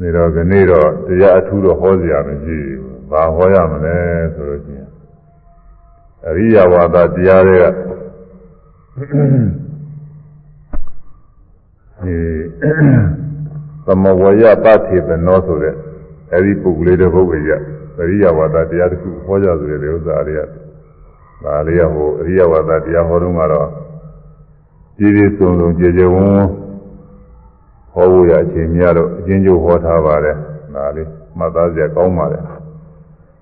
နေတော့ကနေ့တော့တရားအထူးတော့ဟောစရာမရှိဘူး။ဘာဟောရမလဲဆိုလို့ရှိရင်အရိယဝါဒတရားတွေကဒီသမဝရပတိပနောဆိုတဲ့အဲဒီပုဂ္ဂိုလ်လေးတစ်ပုဂ္ဂိုလ်ကြီးအရိယဝါဒတရားတစ်ခုဟောကြဆိုတဲ့ဥစ္စာတွေကဒါလေးကဟိုအရိယဝါဒတရားဟောတော့ကတော့ပြည်ပြည်စုံစုံကြည်ကြည်ဝန်းဝန်း ဟောဖို့ရအချိန်များတော့အချင်းချင်းဟောထားပါတယ်ဒါလေးမှတ်သားစရာကောင်းပါတယ်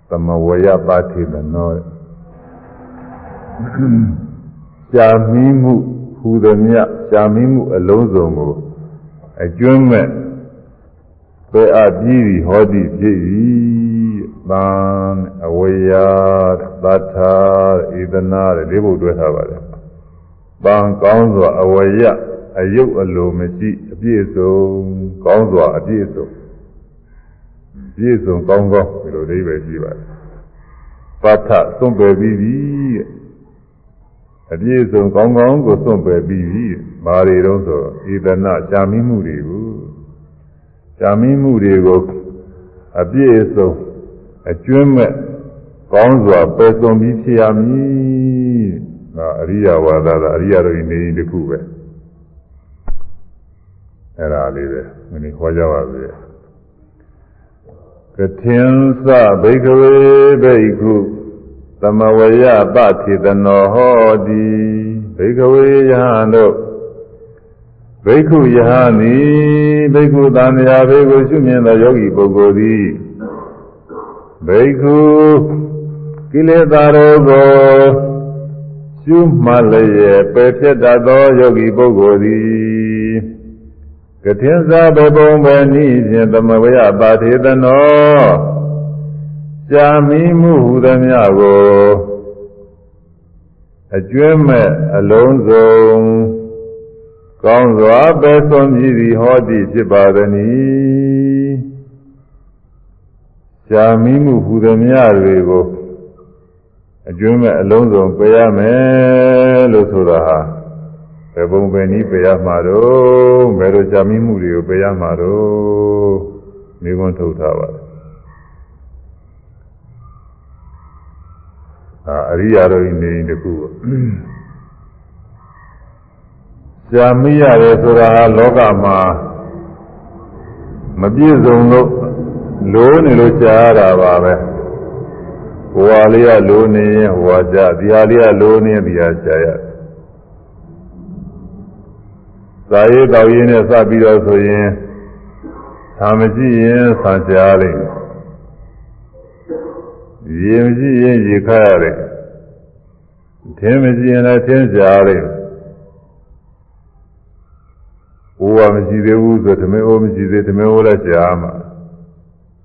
သမဝရပတိပနောရှားမီးမှုဟူသည်မြရှားမီးမှုအလုံးစုံကိုအကျွမ်းမဲ့ပေအပ်ပြီးပြီဟောသည့်ဖြစ်၏သံအဝေယသတ္ထာဣဒနာတဲ့လေးဘုတ်တွဲထားပါတယ်။ပံကောင်းစွာအဝေယ အယုတ်အလိုမရှိအပြည့်စုံကောင်းစွာအပြည့်စုံပြည့်စုံကောင်းကောင်းဒီလိုလေးပဲရှိပါတယ်။ပဋ္ဌသွန့်ပယ်ပြီးပြီအပြည့်စုံကောင်းကောင်းကိုသွန့်ပယ်ပြီးပြီ။ဘာတွေတော့ဆိုဣဒနာရှားမိမှုတွေကိုရှားမိမှုတွေကိုအပြည့်စုံအကျွမ်းမဲ့ကောင်းစွာပယ်စုံပြီးဖြစ်ရမည်။ဒါအရိယဝါဒသာအရိယတို့နေတစ်ခုပဲ။ အဲ့ဒါလေးပဲမင်းခေါ်ကြပါစေ။ကထင်သဘိကဝေဘိက္ခုသမဝယပတိတနောဟောတိဘိကဝေယဟန်တို့ဘိက္ခုယဟန်သည်ဘိက္ခုသံဃာဘေကိုရှုမြင်သောယောဂီပုဂ္ဂိုလ်သည်ဘိက္ခုကိလေသာတို့ကိုရှုမှတ်လျက်ပယ်ဖြစ်တတ်သောယောဂီပုဂ္ဂိုလ်သည် ကထင်စားဘပုံပဲနိဖြင့်သမဝယပါထေတနောရှာမိမှုဟူသည်များကိုအကျွမ်းမဲ့အလုံးစုံကောင်းစွာပဲဆုံးကြည့်သည်ဟောသည်ဖြစ်ပါသည်။ရှားမိမှုဟူသည်များတွေကိုအကျွမ်းမဲ့အလုံးစုံပယ်ရမယ်လို့ဆိုတာဟာဘယ်ပုံပဲနည်းပယ်ရမှာတော့ ဘယ်လိုရှားမိမှုတွေကိုပယ်ရမှာတော့မိခွန်းထုတ်ထားပါတယ်။အာအရိယာတို့နေတခုပေါ့ရှားမိရတယ်ဆိုတာလောကမှာမပြည့်စုံလို့လိုးနေလို့ရှားရတာပါပဲဟိုဟာလေးကလိုးနေရင်ဟိုဟာရှားဒီဟာလေးကလိုးနေဒီဟာရှားရ သာရေးတော်ရင်းနဲ့စပြီးတော့ဆိုရင်သာမကြည့်ရင်ဆံရှားလိမ့်ရေမကြည့်ရင်ရေခါရတယ်ထင်းမကြည့်ရင်လည်းထင်းရှားလိမ့်ိုးဝမရှိသေးဘူးဆိုဓမေအိုးမရှိသေးဓမေအိုးလည်းရှားမှာ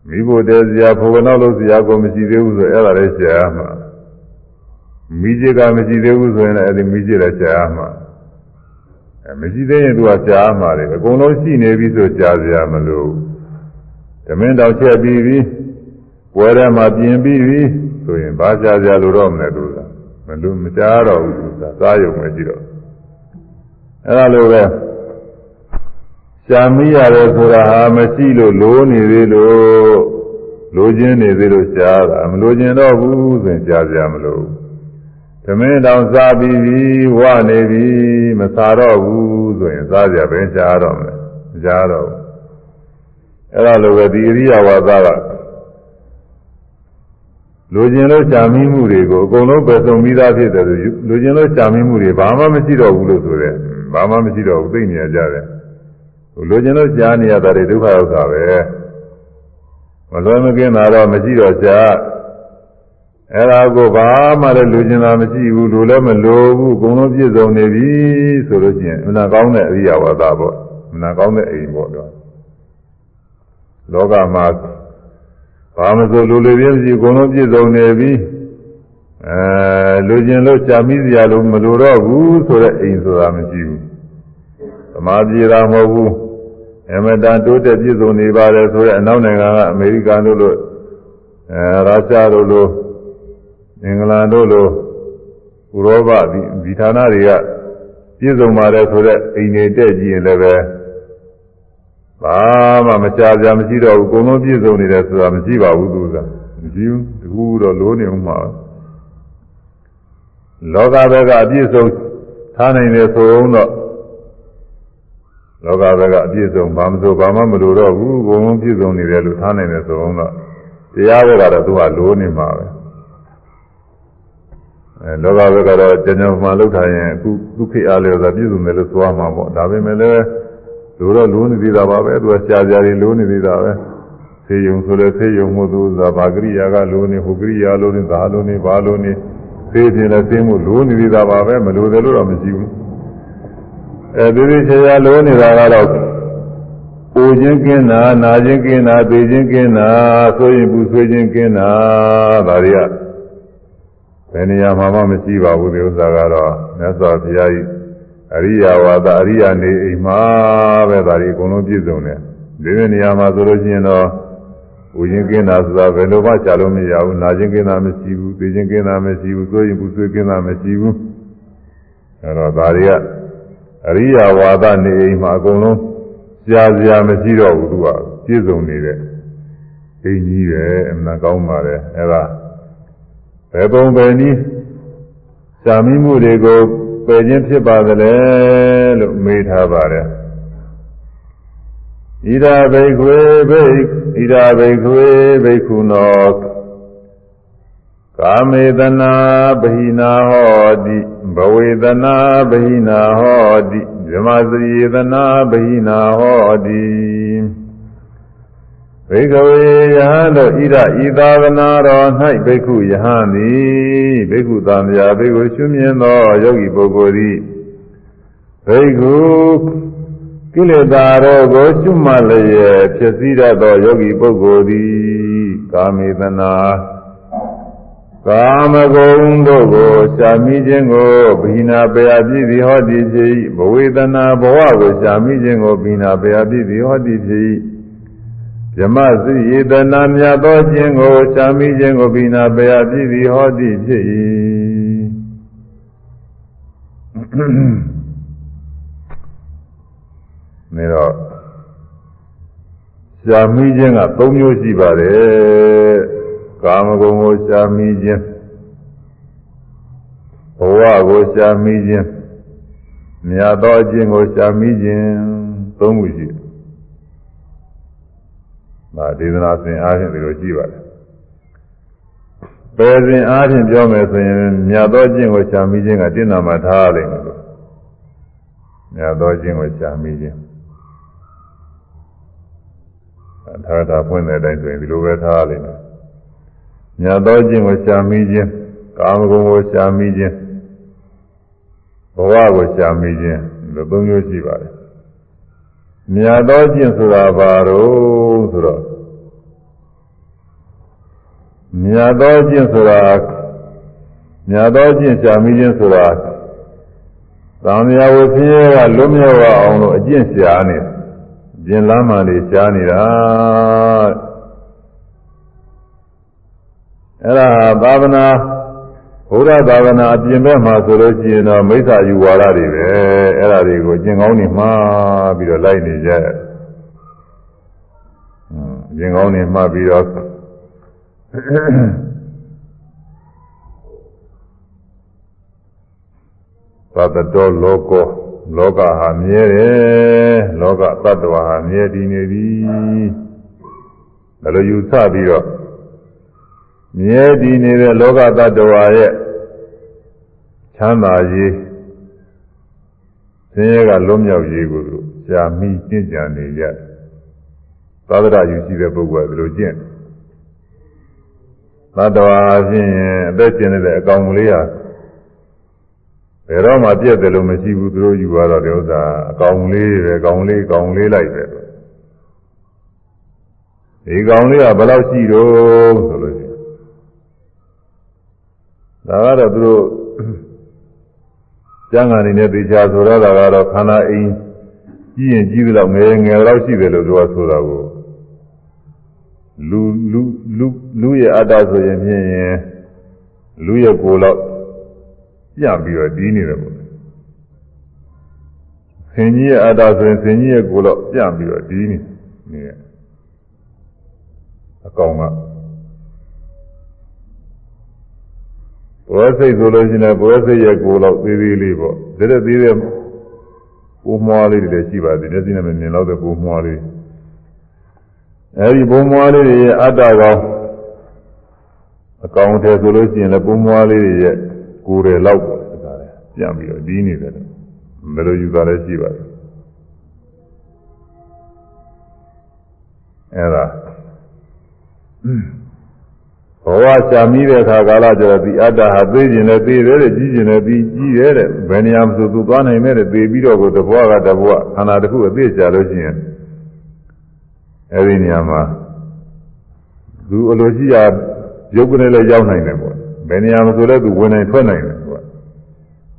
မိဖို့တဲစရာဖို့ကနောက်လို့စရာကိုမရှိသေးဘူးဆိုအဲ့ဒါလည်းရှားမှာမိจิကမရှိသေးဘူးဆိုရင်လည်းအဲ့ဒီမိจิလည်းရှားမှာအဲ မရှိသေးရင်သူကရှားမှာလေအကုန်လုံးရှိနေပြီဆိုရှားစရာမလိုဓမင်းတောင်ချက်ပြီးပြီပွဲထဲမှာပြင်ပြီးပြီဆိုရင်ဘာရှားစရာလိုတော့မလဲသူကမလိုမရှားတော့ဘူးသူကစားရုံပဲရှိတော့အဲ့ဒါလိုပဲရှားမိရတယ်ဆိုတာဟာမရှိလို့လိုနေသေးလို့လိုခြင်းနေသေးလို့ရှားတာမလိုခြင်းတော့ဘူးဆိုရင်ရှားကြမလို့ သမင်းတောင်စားပြီးပြီဝနေပြီမစားတော့ဘူးဆိုရင်စားကြပဲရှားတော့မယ်မရှားတော့ဘူးအဲ့ဒါလိုပဲဒီအရိယဝါဒကလိုခြင်းလို့ရှားမိမှုတွေကိုအကုန်လုံးပယ်ဆုံးပြီးသားဖြစ်တယ်ဆိုလိုခြင်းလို့ရှားမိမှုတွေဘာမှမရှိတော့ဘူးလို့ဆိုတယ်ဘာမှမရှိတော့ဘူးသိနေကြတယ်လိုချင်လို့ကြားနေရတာတွေဒုက္ခရောက်တာပဲမလွယ်မကင်းတာတော့မရှိတော့ကြား အဲ့ဒါကိုဘာမှလည်းလူကျင်တာမရှိဘူးလူလည်းမလိုဘူးအကုန်လုံးပြည့်စုံနေပြီဆိုလို့ချင်းအနာကောင်းတဲ့အရိယဝါဒပေါ့အနာကောင်းတဲ့အိမ်ပေါ့တော့လောကမှာဘာမဆိုလူလူပြည့်စုံအကုန်လုံးပြည့်စုံနေပြီအဲလူကျင်လို့ကြာမိစရာလို့မလိုတော့ဘူးဆိုတဲ့အိမ်ဆိုတာမရှိဘူးသမားပြေတာမဟုတ်ဘူးအမတန်တိုးတက်ပြည့်စုံနေပါတယ်ဆိုတဲ့အနောက်နိုင်ငံကအမေရိကန်တို့လိုအဲရုရှားတို့လို အင်္ဂလန်တို့လိုဥရောပဒီဒီဌာနတွေကပြည့်စုံပါတယ်ဆိုတဲ့အိမ်တွေတက်ကြည့်ရင်လည်းပဲဘာမှမချကြမရှိတော့ဘူးအကုန်လုံးပြည့်စုံနေတယ်ဆိုတာမရှိပါဘူးသူကမရှိဘူးတကူတော့လိုနေဦးမှာလောကဘက်ကအပြည့်စုံထားနိုင်တယ်ဆိုတော့လောကဘက်ကအပြည့်စုံဘာမဆိုဘာမှမလိုတော့ဘူးအကုန်လုံးပြည့်စုံနေတယ်လို့ထားနိုင်တယ်ဆိုတော့တရားဘက်ကတော့သူကလိုနေမှာပဲ အဲလောကဘက်ကတော့ကျန်ကျန်မှလောက်ထားရင်အခုဒုက္ခအားလျော်စွာပြည့်စုံတယ်လို့ဆိုရမှာပေါ့ဒါပေမဲ့လည်းလိုတော့လိုနေသေးတာပါပဲသူကရှားရှားတွေလိုနေသေးတာပဲဆေးယုံဆိုလည်းဆေးယုံမှုသူသာဘာကရိယာကလိုနေဟိုကရိယာလိုနေဒါလိုနေဘာလိုနေဆေးပြင်လည်းဆေးမှုလိုနေသေးတာပါပဲမလိုတယ်လို့တော့မရှိဘူးအဲဒီဒီချာလိုနေတာကတော့ပူခြင်းကင်းတာနာခြင်းကင်းတာသိခြင်းကင်းတာဆိုရင်ပူဆွေးခြင်းကင်းတာဒါတွေက ဘယ်နေရာမှာမှမရှိပါဘူးဒီဥစ္စာကတော့မြတ်စွာဘုရားကြီးအရိယာဝါဒအရိယာနေအိမ်မှာပဲဒါတွေအကုန်လုံးပြည့်စုံတယ်ဒီလိုနေရာမှာဆိုလို့ရှိရင်တော့ဥရင်ကင်းတာဆိုတာဘယ်လိုမှရှားလို့မရဘူးနာခြင်းကင်းတာမရှိဘူးသိခြင်းကင်းတာမရှိဘူးဆိုရင်ပူဆွေးကင်းတာမရှိဘူးအဲတော့ဒါတွေကအရိယာဝါဒနေအိမ်မှာအကုန်လုံးရှားစရာမရှိတော့ဘူးသူကပြည့်စုံနေတဲ့အိမ်ကြီးပဲအမှန်ကောင်းပါတယ်အဲဒါ ဘယ်ပုံပဲနည်းရှားမိမှုတွေကိုပယ်ခြင်းဖြစ်ပါသလဲလို့မေးထားပါတယ်ဣဒာဘိခွေဘိဣဒာဘိခွေဘိက္ခုနောကာမေတနာဗဟိနာဟောတိဘဝေတနာဗဟိနာဟောတိဇမစရိတနာဗဟိနာဟောတိ ဘိကဝေယဟန်တို့ဣဒဤသာဝနာတော်၌ဘိက္ခုယဟန်သည်ဘိက္ခုသံဃာဘိက္ခုရှုမြင်သောယောဂီပုဂ္ဂိုလ်သည်ဘိက္ခုကိလေသာတော်ကိုရှုမှတ်လျက်ဖြစ်စည်းတတ်သောယောဂီပုဂ္ဂိုလ်သည်ကာမေသနာကာမဂုဏ်တို့ကိုရှာမိခြင်းကိုဘိနာပယပြည့်သည်ဟောတိဖြစ်၏ဘဝေဒနာဘဝကိုရှာမိခြင်းကိုဘိနာပယပြည့်သည်ဟောတိဖြစ်၏ ယမစိယေတနာမြတ်သောခြင်းကိုရှာမိခြင်းကိုဘိနာပယပြည့်သည်ဟောတိဖြစ်၏နေတော့ရှာမိခြင်းက၃မျိုးရှိပါတယ်ကာမဂုဏ်ကိုရှာမိခြင်းဘဝကိုရှာမိခြင်းမြတ်သောအခြင်းကိုရှာမိခြင်းသုံးခုရှိတယ်။ ဒါဒေသနာစဉ်အားဖြင့်ဒီလိုရှိပါတယ်။ပယ်စဉ်အားဖြင့်ပြောမယ်ဆိုရင်မြတ်သောအခြင်းကိုရှာမိခြင်းကတိဏ္ဍမှာထားရလိမ့်မယ်လို့။မြတ်သောအခြင်းကိုရှာမိခြင်းထာတာဖွင့်တဲ့အတိုင်းဆိုရင်ဒီလိုပဲထားရလိမ့်မယ်။မြတ်သောခြင်းကိုရှာမိခြင်းကာမဂုဏ်ကိုရှာမိခြင်းဘဝကိုရှာမိခြင်းလို့သုံးမျိုးရှိပါတယ်။ မြတ်သောခြင်းဆိုတာဘာလို့ဆိုတော့မြတ်သောခြင်းဆိုတာမြတ်သောခြင်းရှာမိခြင်းဆိုတာသံဃာဝဆင်းရဲကလွတ်မြောက်အောင်လို့အကျင့်ရှာနေတယ်ကျင်လမ်းမှန်လေးရှားနေတာအဲ့ဒါသာသနာ ဘုရားသာသနာအပြင်ဘက်မှာဆိုလို့ရှိရင်တော့မိစ္ဆာယူဝါဒတွေပဲအဲ့ဒါတွေကိုကျင်ကောင်းနေမှားပြီးတော့လိုက်နေကြတယ်ကျင်ကောင်းနေမှားပြီးတော့သတ္တတော်လောကောလောကဟာမြဲတယ်လောကတ attva ဟာမြဲတည်နေသည်ဒါလိုယူဆပြီးတော့ မြဲတည်နေတဲ့လောကတ attva ရဲ့ချမ်းသာရေးဆင်းရဲကလွတ်မြောက်ရေးကိုရှားမိကျင့်ကြံနေကြသာသနာယူရှိတဲ့ပုဂ္ဂိုလ်ကဒီလိုကျင့်သတ္တဝါအချင်းအသက်ရှင်နေတဲ့အကောင်လေးဟာဘယ်တော့မှပြည့်တယ်လို့မရှိဘူးသူတို့ယူရတော့တဲ့ဥစ္စာအကောင်လေးပဲအကောင်လေးအကောင်လေးလိုက်ပဲဒီကောင်လေးကဘယ်လောက်ရှိတော့ဆိုလို့ရှိရင် ဒါကတော့သူတို့ကျမ်းဂန်နေနဲ့သိချာဆိုတော့တာကတော့ခန္ဓာအိမ်ကြီးရင်ကြီးသလောက်ငယ်ငယ်လောက်ရှိတယ်လို့သူကဆိုတာကိုလူလူလူလူရဲ့အတ္တဆိုရင်ဖြင့်လူရဲ့ကိုယ်လောက်ပြပြီးတော့ဒီနေတယ်ပေါ့ဆင်ကြီးရဲ့အတ္တဆိုရင်ဆင်ကြီးရဲ့ကိုယ်တော့ပြန့်ပြီးတော့ဒီနေနေအကောင်က ဘောစိတ်ဆိုလို့ရှိရင်ဘောစိတ်ရဲ့ကိုယ်တော့သေးသေးလေးပေါ့ဒါတဲ့သေးတဲ့ပုံမွားလေးတွေလည်းရှိပါသေးတယ်မျက်စိနဲ့မမြင်တော့တဲ့ပုံမွားလေးအဲဒီပုံမွားလေးတွေရဲ့အတ္တကောင်အကောင်တည်းဆိုလို့ရှိရင်လည်းပုံမွားလေးတွေရဲ့ကိုယ်တွေလောက်ပေါ့ဒါလည်းပြန်ပြီးတော့ဒီနေတယ်ဘယ်လိုယူတာလဲရှိပါတယ်အဲဒါဘ ဝရှာမိတဲ့အခါကာလကျတော့ဒီအတ္တဟာသိကျင်လည်းသိတယ်တဲ့ကြီးကျင်လည်းပြီးကြီးတယ်တဲ့ဘယ်နေရာမှာဆိုသူသွားနိုင်တဲ့သိပြီးတော့ကိုတဘဝကတဘဝခန္ဓာတစ်ခုအသိချလို့ရှိရင်အဲဒီနေရာမှာသူအလိုရှိရာရုပ်ကနေလည်းရောက်နိုင်တယ်ပေါ့ဘယ်နေရာမှာဆိုလဲသူဝင်နိုင်ထွက်နိုင်တယ်ကွာ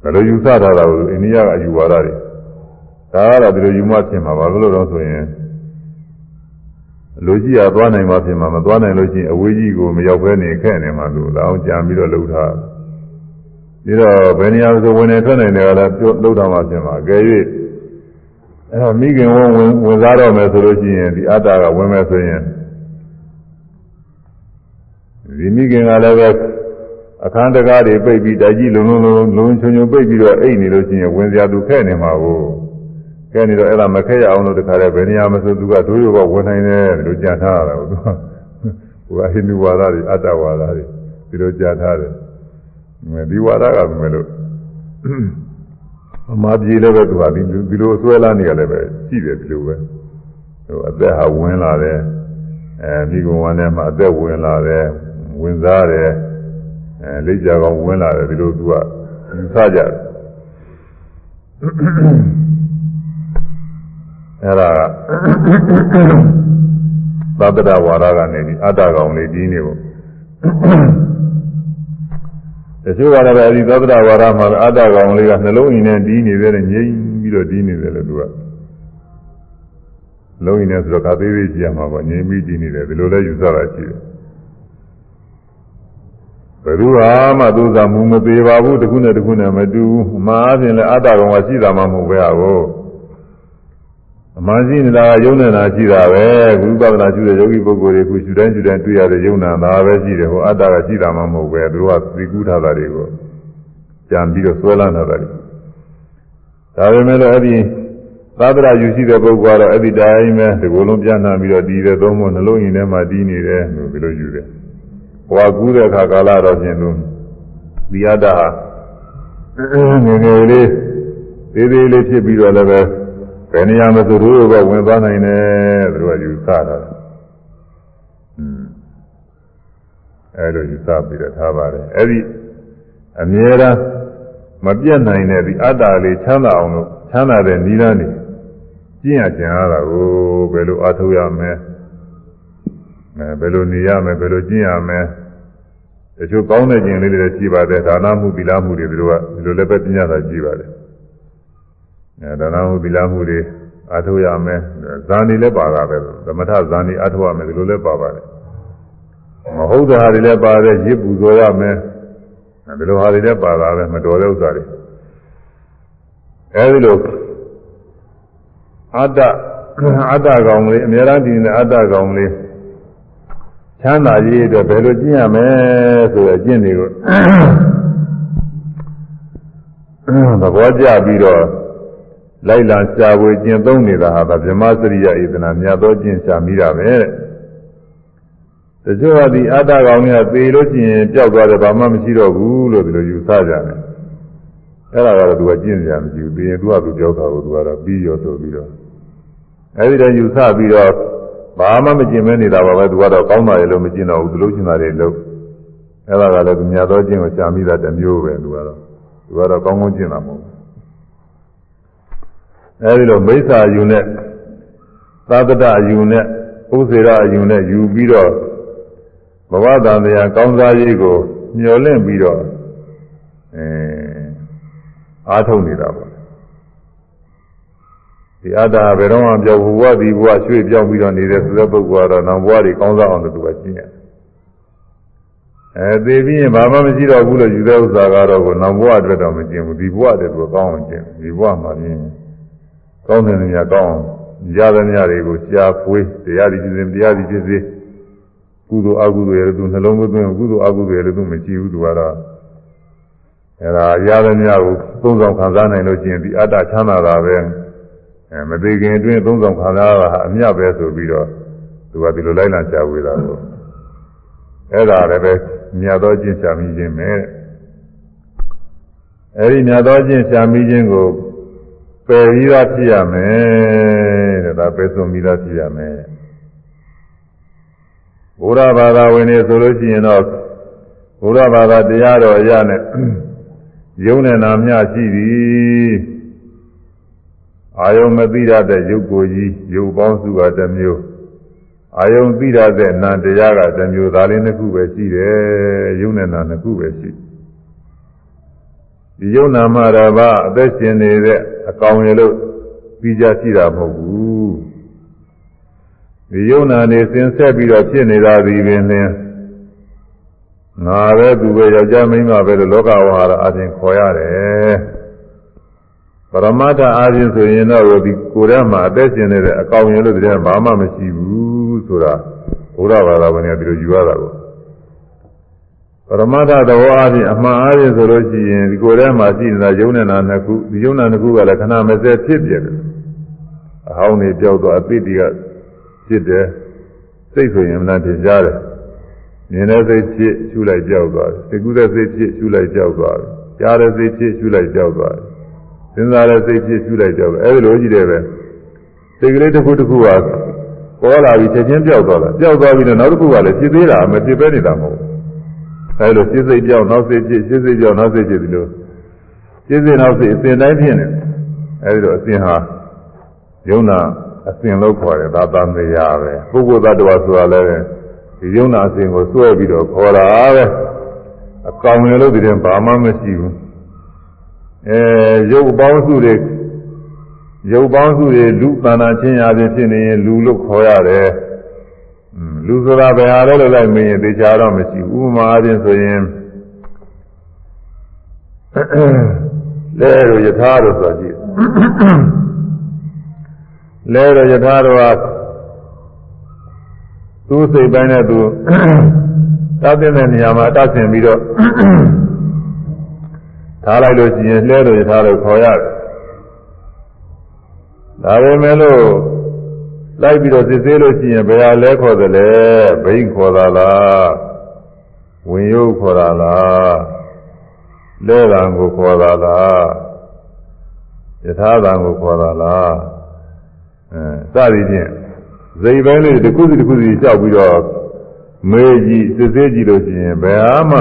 ဘယ်လိုယူဆထားတာကိုအိန္ဒိယကအယူဝါဒတွေဒါကတော့ဒီလိုယူမှဖြစ်မှာပါဘယ်လိုတော့ဆိုရင် လူကြီးကသွားနိုင်မှဖြစ်မှာမသွားနိုင်လို့ရှိရင်အဝေးကြီးကိုမရောက်ဘဲနေခဲ့နေမှာလို့ဒါအောင်ကြံပြီးတော့လှုပ်ထားပြီးတော့ဘယ်နေရာဆိုဝင်နေထွက်နိုင်တယ်ကလည်းလှုပ်ထားမှဖြစ်မှာအကယ်၍အဲတော့မိခင်ဝင်ဝင်စားတော့မယ်ဆိုလို့ရှိရင်ဒီအတ္တကဝင်မယ်ဆိုရင်ဒီမိခင်ကလည်းပဲအခန်းတကားတွေပိတ်ပြီးတိုက်ကြီးလုံလုံလုံလုံချုံချုံပိတ်ပြီးတော့အိတ်နေလို့ရှိရင်ဝင်စရာသူခဲ့နေမှာကို ကဲနေတော့အဲ့ဒါမခဲရအောင်လို့တခါတည်းဘယ်နေရာမဆိုသူကဒိုးရောကဝင်နိုင်တယ်လို့ကြံထားရတာကိုသူကဟိုကဟိန္ဒူဝါဒတွေအတ္တဝါဒတွေဒီလိုကြံထားတယ်ဒီဝါဒကမလို့အမှားပြေလည်းပဲသူကဒီဒီလိုအစွဲလာနေရလည်းပဲရှိတယ်ဒီလိုပဲဟိုအသက်ဟာဝင်လာတယ်အဲမိဂုံဝမ်းထဲမှာအသက်ဝင်လာတယ်ဝင်စားတယ်အဲလိပ်ကြကောင်ဝင်လာတယ်ဒီလိုသူကယူဆကြတယ် အဲ့ဒါကသတ္တဝါဒကနေဒီအတ္တကောင်လေးဒီနေပေါ့တချို့ကတော့အဲဒီသတ္တဝါဒမှာအတ္တကောင်လေးကနှလုံးအင်းနဲ့ဒီနေတယ်ငြိမ့်ပြီးတော့ဒီနေတယ်လို့သူကလုံးအင်းနဲ့ဆိုတော့ကသေးသေးကြည့်ရမှာပေါ့ငြိမ့်ပြီးဒီနေတယ်ဒီလိုလဲယူဆတာရှိတယ်ဘယ်သူမှသူသာမူမသေးပါဘူးတခုနဲ့တခုနဲ့မတူဘူးအမှားအပြင်လည်းအတ္တကောင်ကရှိတာမှမဟုတ်ပဲဟာ အမှန်ရှိနေတာကယုံနေတာရှိတာပဲဘုရားသာရှိတဲ့ယောဂီပုဂ္ဂိုလ်တွေခုရှုတိုင်းရှုတိုင်းတွေ့ရတဲ့ယုံနာဒါပဲရှိတယ်ဟိုအတ္တကရှိတာမှမဟုတ်ပဲသူတို့ကသိကူးထားတာတွေကိုကြံပြီးတော့ဆွဲလန်းထားတာတွေဒါပေမဲ့လည်းအဲ့ဒီသာသနာယူရှိတဲ့ပုဂ္ဂိုလ်ကတော့အဲ့ဒီတိုင်းပဲဒီကိုယ်လုံးပြန့်နှံ့ပြီးတော့ဒီတဲ့သုံးဖို့နှလုံးရင်ထဲမှာတည်နေတယ်လို့ဒီလိုယူတယ်ဟွာကူးတဲ့အခါကာလတော့ပြင်လို့ဒီအတ္တဟာငယ်ငယ်လေးသေးသေးလေးဖြစ်ပြီးတော့လည်းပဲ ဘယ်နေရာမှာသူတို့ကဝင်သွားနိုင်တယ်သူတို့ကယူဆတာอืมအဲလိုယူဆပြီးတော့ထားပါတယ်အဲ့ဒီအမြဲတမ်းမပြတ်နိုင်တဲ့ဒီအတ္တလေးချမ်းသာအောင်လို့ချမ်းသာတဲ့နိဒန်းနေကျင့်ရကြရတာကိုဘယ်လိုအားထုတ်ရမလဲအဲဘယ်လိုနေရမလဲဘယ်လိုကျင့်ရမလဲတချို့ကောင်းတဲ့ကျင့်လေးတွေရှိပါတယ်ဒါနမှုသီလမှုတွေသူတို့ကဒီလိုလည်းပဲပညာသာရှိပါတယ် အဲဒါနမှုသီလမှုတွေအားထုတ်ရမယ်ဇာနေလည်းပါတာပဲသမထဇာနေအားထုတ်ရမယ်ဒီလိုလည်းပါပါတယ်မဟုတ်တဲ့ဟာတွေလည်းပါတယ်ရစ်ပူဇော်ရမယ်ဒီလိုဟာတွေလည်းပါတာပဲမတော်တဲ့ဥစ္စာတွေအဲဒီလိုအတ္တအတ္တကောင်လေးအများအားဖြင့်အတ္တကောင်လေးချမ်းသာရေးအတွက်ဘယ်လိုကျင့်ရမလဲဆိုတော့ကျင့်တွေကိုသဘောကျပြီးတော့ လိုက်လာရှားဝေကျင့်သုံးနေတာဟာဗြဟ္မစရိယဧဒနာမြတ်သောကျင့်ရှာမိတာပဲတဲ့တချို့ကဒီအတ္တကောင်ကသေလို့ကျင်ပျောက်သွားတယ်ဘာမှမရှိတော့ဘူးလို့ဒီလိုယူဆကြတယ်အဲ့ဒါကတော့သူကကျင့်ကြမရှိဘူးသေရင်သူကသူပြောတာကိုသူကတော့ပြီးရောဆိုပြီးတော့အဲ့ဒီတည်းယူဆပြီးတော့ဘာမှမကျင်မဲနေတာပါပဲသူကတော့ကောင်းတာရလို့မကျင်တော့ဘူးသူလို့ကျင်တာတွေလို့အဲ့ဒါကလည်းသူမြတ်သောကျင့်ကိုရှာမိတာတစ်မျိုးပဲသူကတော့သူကတော့ကောင်းကောင်းကျင့်တာမဟုတ်ဘူး အဲဒီလိုမိစ္ဆာယူနဲ့သာသတအယူနဲ့ဥစေရအယူနဲ့ယူပြီးတော့ဘဝတန်တရားကောင်းစားရေးကိုမျှော်လင့်ပြီးတော့အဲအားထုတ်နေတာပေါ့ဒီအတ္တဘယ်တော့မှပြောဘူးဘဝဒီဘဝရွှေ့ပြောင်းပြီးတော့နေတဲ့ဆိုတဲ့ပုဂ္ဂိုလ်ကတော့နောက်ဘဝတွေကောင်းစားအောင်လို့သူကကျင့်ရတယ်အဲသိပြီးရင်ဘာမှမရှိတော့ဘူးလို့ယူတဲ့ဥစ္စာကတော့ကိုနောက်ဘဝအတွက်တော့မကျင့်ဘူးဒီဘဝတည်းသူကောင်းအောင်ကျင့်ဒီဘဝမှာပြင်း ကောင်းတယ်များကောင်းရတဲ့များတွေကိုရှားဖွေးတရားဒီဖြစ်စဉ်တရားဒီဖြစ်စေကုသိုလ်အကုသိုလ်ရဲ့သူနှလုံးသွင်းကုသိုလ်အကုသိုလ်ရဲ့သူမရှိဘူးသူကတော့အဲဒါရတဲ့များကိုသုံးဆောင်ခံစားနိုင်လို့ရှိရင်ဒီအတ္တချမ်းသာတာပဲအဲမသေးခင်အတွင်းသုံးဆောင်ခံစားတာအမြတ်ပဲဆိုပြီးတော့သူကဒီလိုလိုက်လာရှားဝေးတာကိုအဲ့ဒါလည်းပဲမြတ်သောကျင့်ရှားမိခြင်းပဲအဲဒီမြတ်သောကျင့်ရှားမိခြင်းကို ပယ်ပြီးသားဖြစ်ရမယ်တဲ့ဒါပယ်ဆုံးပြီးသားဖြစ်ရမယ်ဘုရားဘာသာဝင်တွေဆိုလို့ရှိရင်တော့ဘုရားဘာသာတရားတော်အရနဲ့ယုံနဲ့နာမျှရှိသည်အာယုံမသိရတဲ့ယုတ်ကိုကြီးယုတ်ပေါင်းစုကတစ်မျိုးအာယုံသိရတဲ့နာတရားကတစ်မျိုးဒါလေးနှစ်ခုပဲရှိတယ်ယုံနဲ့နာနှစ်ခုပဲရှိဒီယုံနာမရဘာအသက်ရှင်နေတဲ့ အကောင်ရလို့ပြီးကြရှိတာမဟုတ်ဘူးဒီယုံနာနေစင်ဆက်ပြီးတော့ဖြစ်နေတာဒီပင်လင်းငါပဲသူပဲယောက်ျားမိန်းမပဲလို့လောကဝါဒအချင်းခေါ်ရတယ်ပရမတ္ထအားဖြင့်ဆိုရင်တော့ဒီကိုယ်ထဲမှာအသက်ရှင်နေတဲ့အကောင်ရလို့တည်းဘာမှမရှိဘူးဆိုတာဘုရားဘာသာဝင်ကဒီလိုယူရတာကို ပရမတ္ထသဘောအားဖြင့်အမှန်အားဖြင့်ဆိုလို့ရှိရင်ဒီကိုယ်ထဲမှာရှိနေတာယုံနေတာနှစ်ခုဒီယုံနာနှစ်ခုကလည်းခဏမစဲဖြစ်ပြတယ်အဟောင်းတွေပြောက်တော့အသိတွေကဖြစ်တယ်စိတ်ဆိုရင်မနာတင်ကြတယ်မြင်တဲ့စိတ်ဖြစ်ရှုလိုက်ကြောက်သွားတယ်သိကုတဲ့စိတ်ဖြစ်ရှုလိုက်ကြောက်သွားတယ်ကြားတဲ့စိတ်ဖြစ်ရှုလိုက်ကြောက်သွားတယ်စဉ်းစားတဲ့စိတ်ဖြစ်ရှုလိုက်ကြောက်တယ်အဲဒီလိုကြီးတယ်ပဲစိတ်ကလေးတစ်ခုတစ်ခုကပေါ်လာပြီးချက်ချင်းပြောက်သွားတာပြောက်သွားပြီးတော့နောက်တစ်ခုကလည်းဖြစ်သေးတာမဖြစ်ပဲနေတာမဟုတ်ဘူး အဲလိုစိတ်စိတ်ပြောက်နောက်စိတ်ဖြစ်စိတ်စိတ်ပြောက်နောက်စိတ်ဖြစ်ဒီလိုစိတ်စိတ်နောက်စိတ်အစဉ်တိုင်းဖြစ်နေအဲဒီတော့အစဉ်ဟာယုံနာအစဉ်လို့ခေါ်တယ်ဒါသာမေယာပဲပုဂ္ဂိုလ်သတ္တဝါဆိုတာလည်းဒီယုံနာအစဉ်ကိုစွဲပြီးတော့ခေါ်တာပဲအကောင်ရလို့ဒီရင်ဘာမှမရှိဘူးအဲရုပ်ပေါင်းစုတွေရုပ်ပေါင်းစုတွေလူတဏ္ဍာချင်းရာဖြင့်ဖြစ်နေရင်လူလို့ခေါ်ရတယ် လူဆိုတာဘယ်ဟာလဲလို့လိုက်မင်းရင်သိချာတော့မရှိဘူးဥပမာအချင်းဆိုရင်လဲတို့ယထာတို့ဆိုကြည့်လဲတို့ယထာတို့ဟာသူ့စိတ်ပိုင်းနဲ့သူတောက်တဲ့နေရာမှာတောက်ဆင်ပြီးတော့ထားလိုက်လို့ရှိရင်လဲတို့ယထာတို့ခေါ်ရတယ်ဒါပေမဲ့လို့ လိုက်ပြီးတော့စစ်သေးလို့ရှိရင်ဘယ်ဟာလဲခေါ်တယ်လဲဘိန်းခေါ်တာလားဝင်ရုပ်ခေါ်တာလားလဲတံကိုခေါ်တာလားယထာတံကိုခေါ်တာလားအဲစသည်ဖြင့်ဇိမ်ပိုင်းလေးတစ်ခုစီတစ်ခုစီကြောက်ပြီးတော့မေးကြည့်စစ်သေးကြည့်လို့ရှိရင်ဘယ်ဟာမှ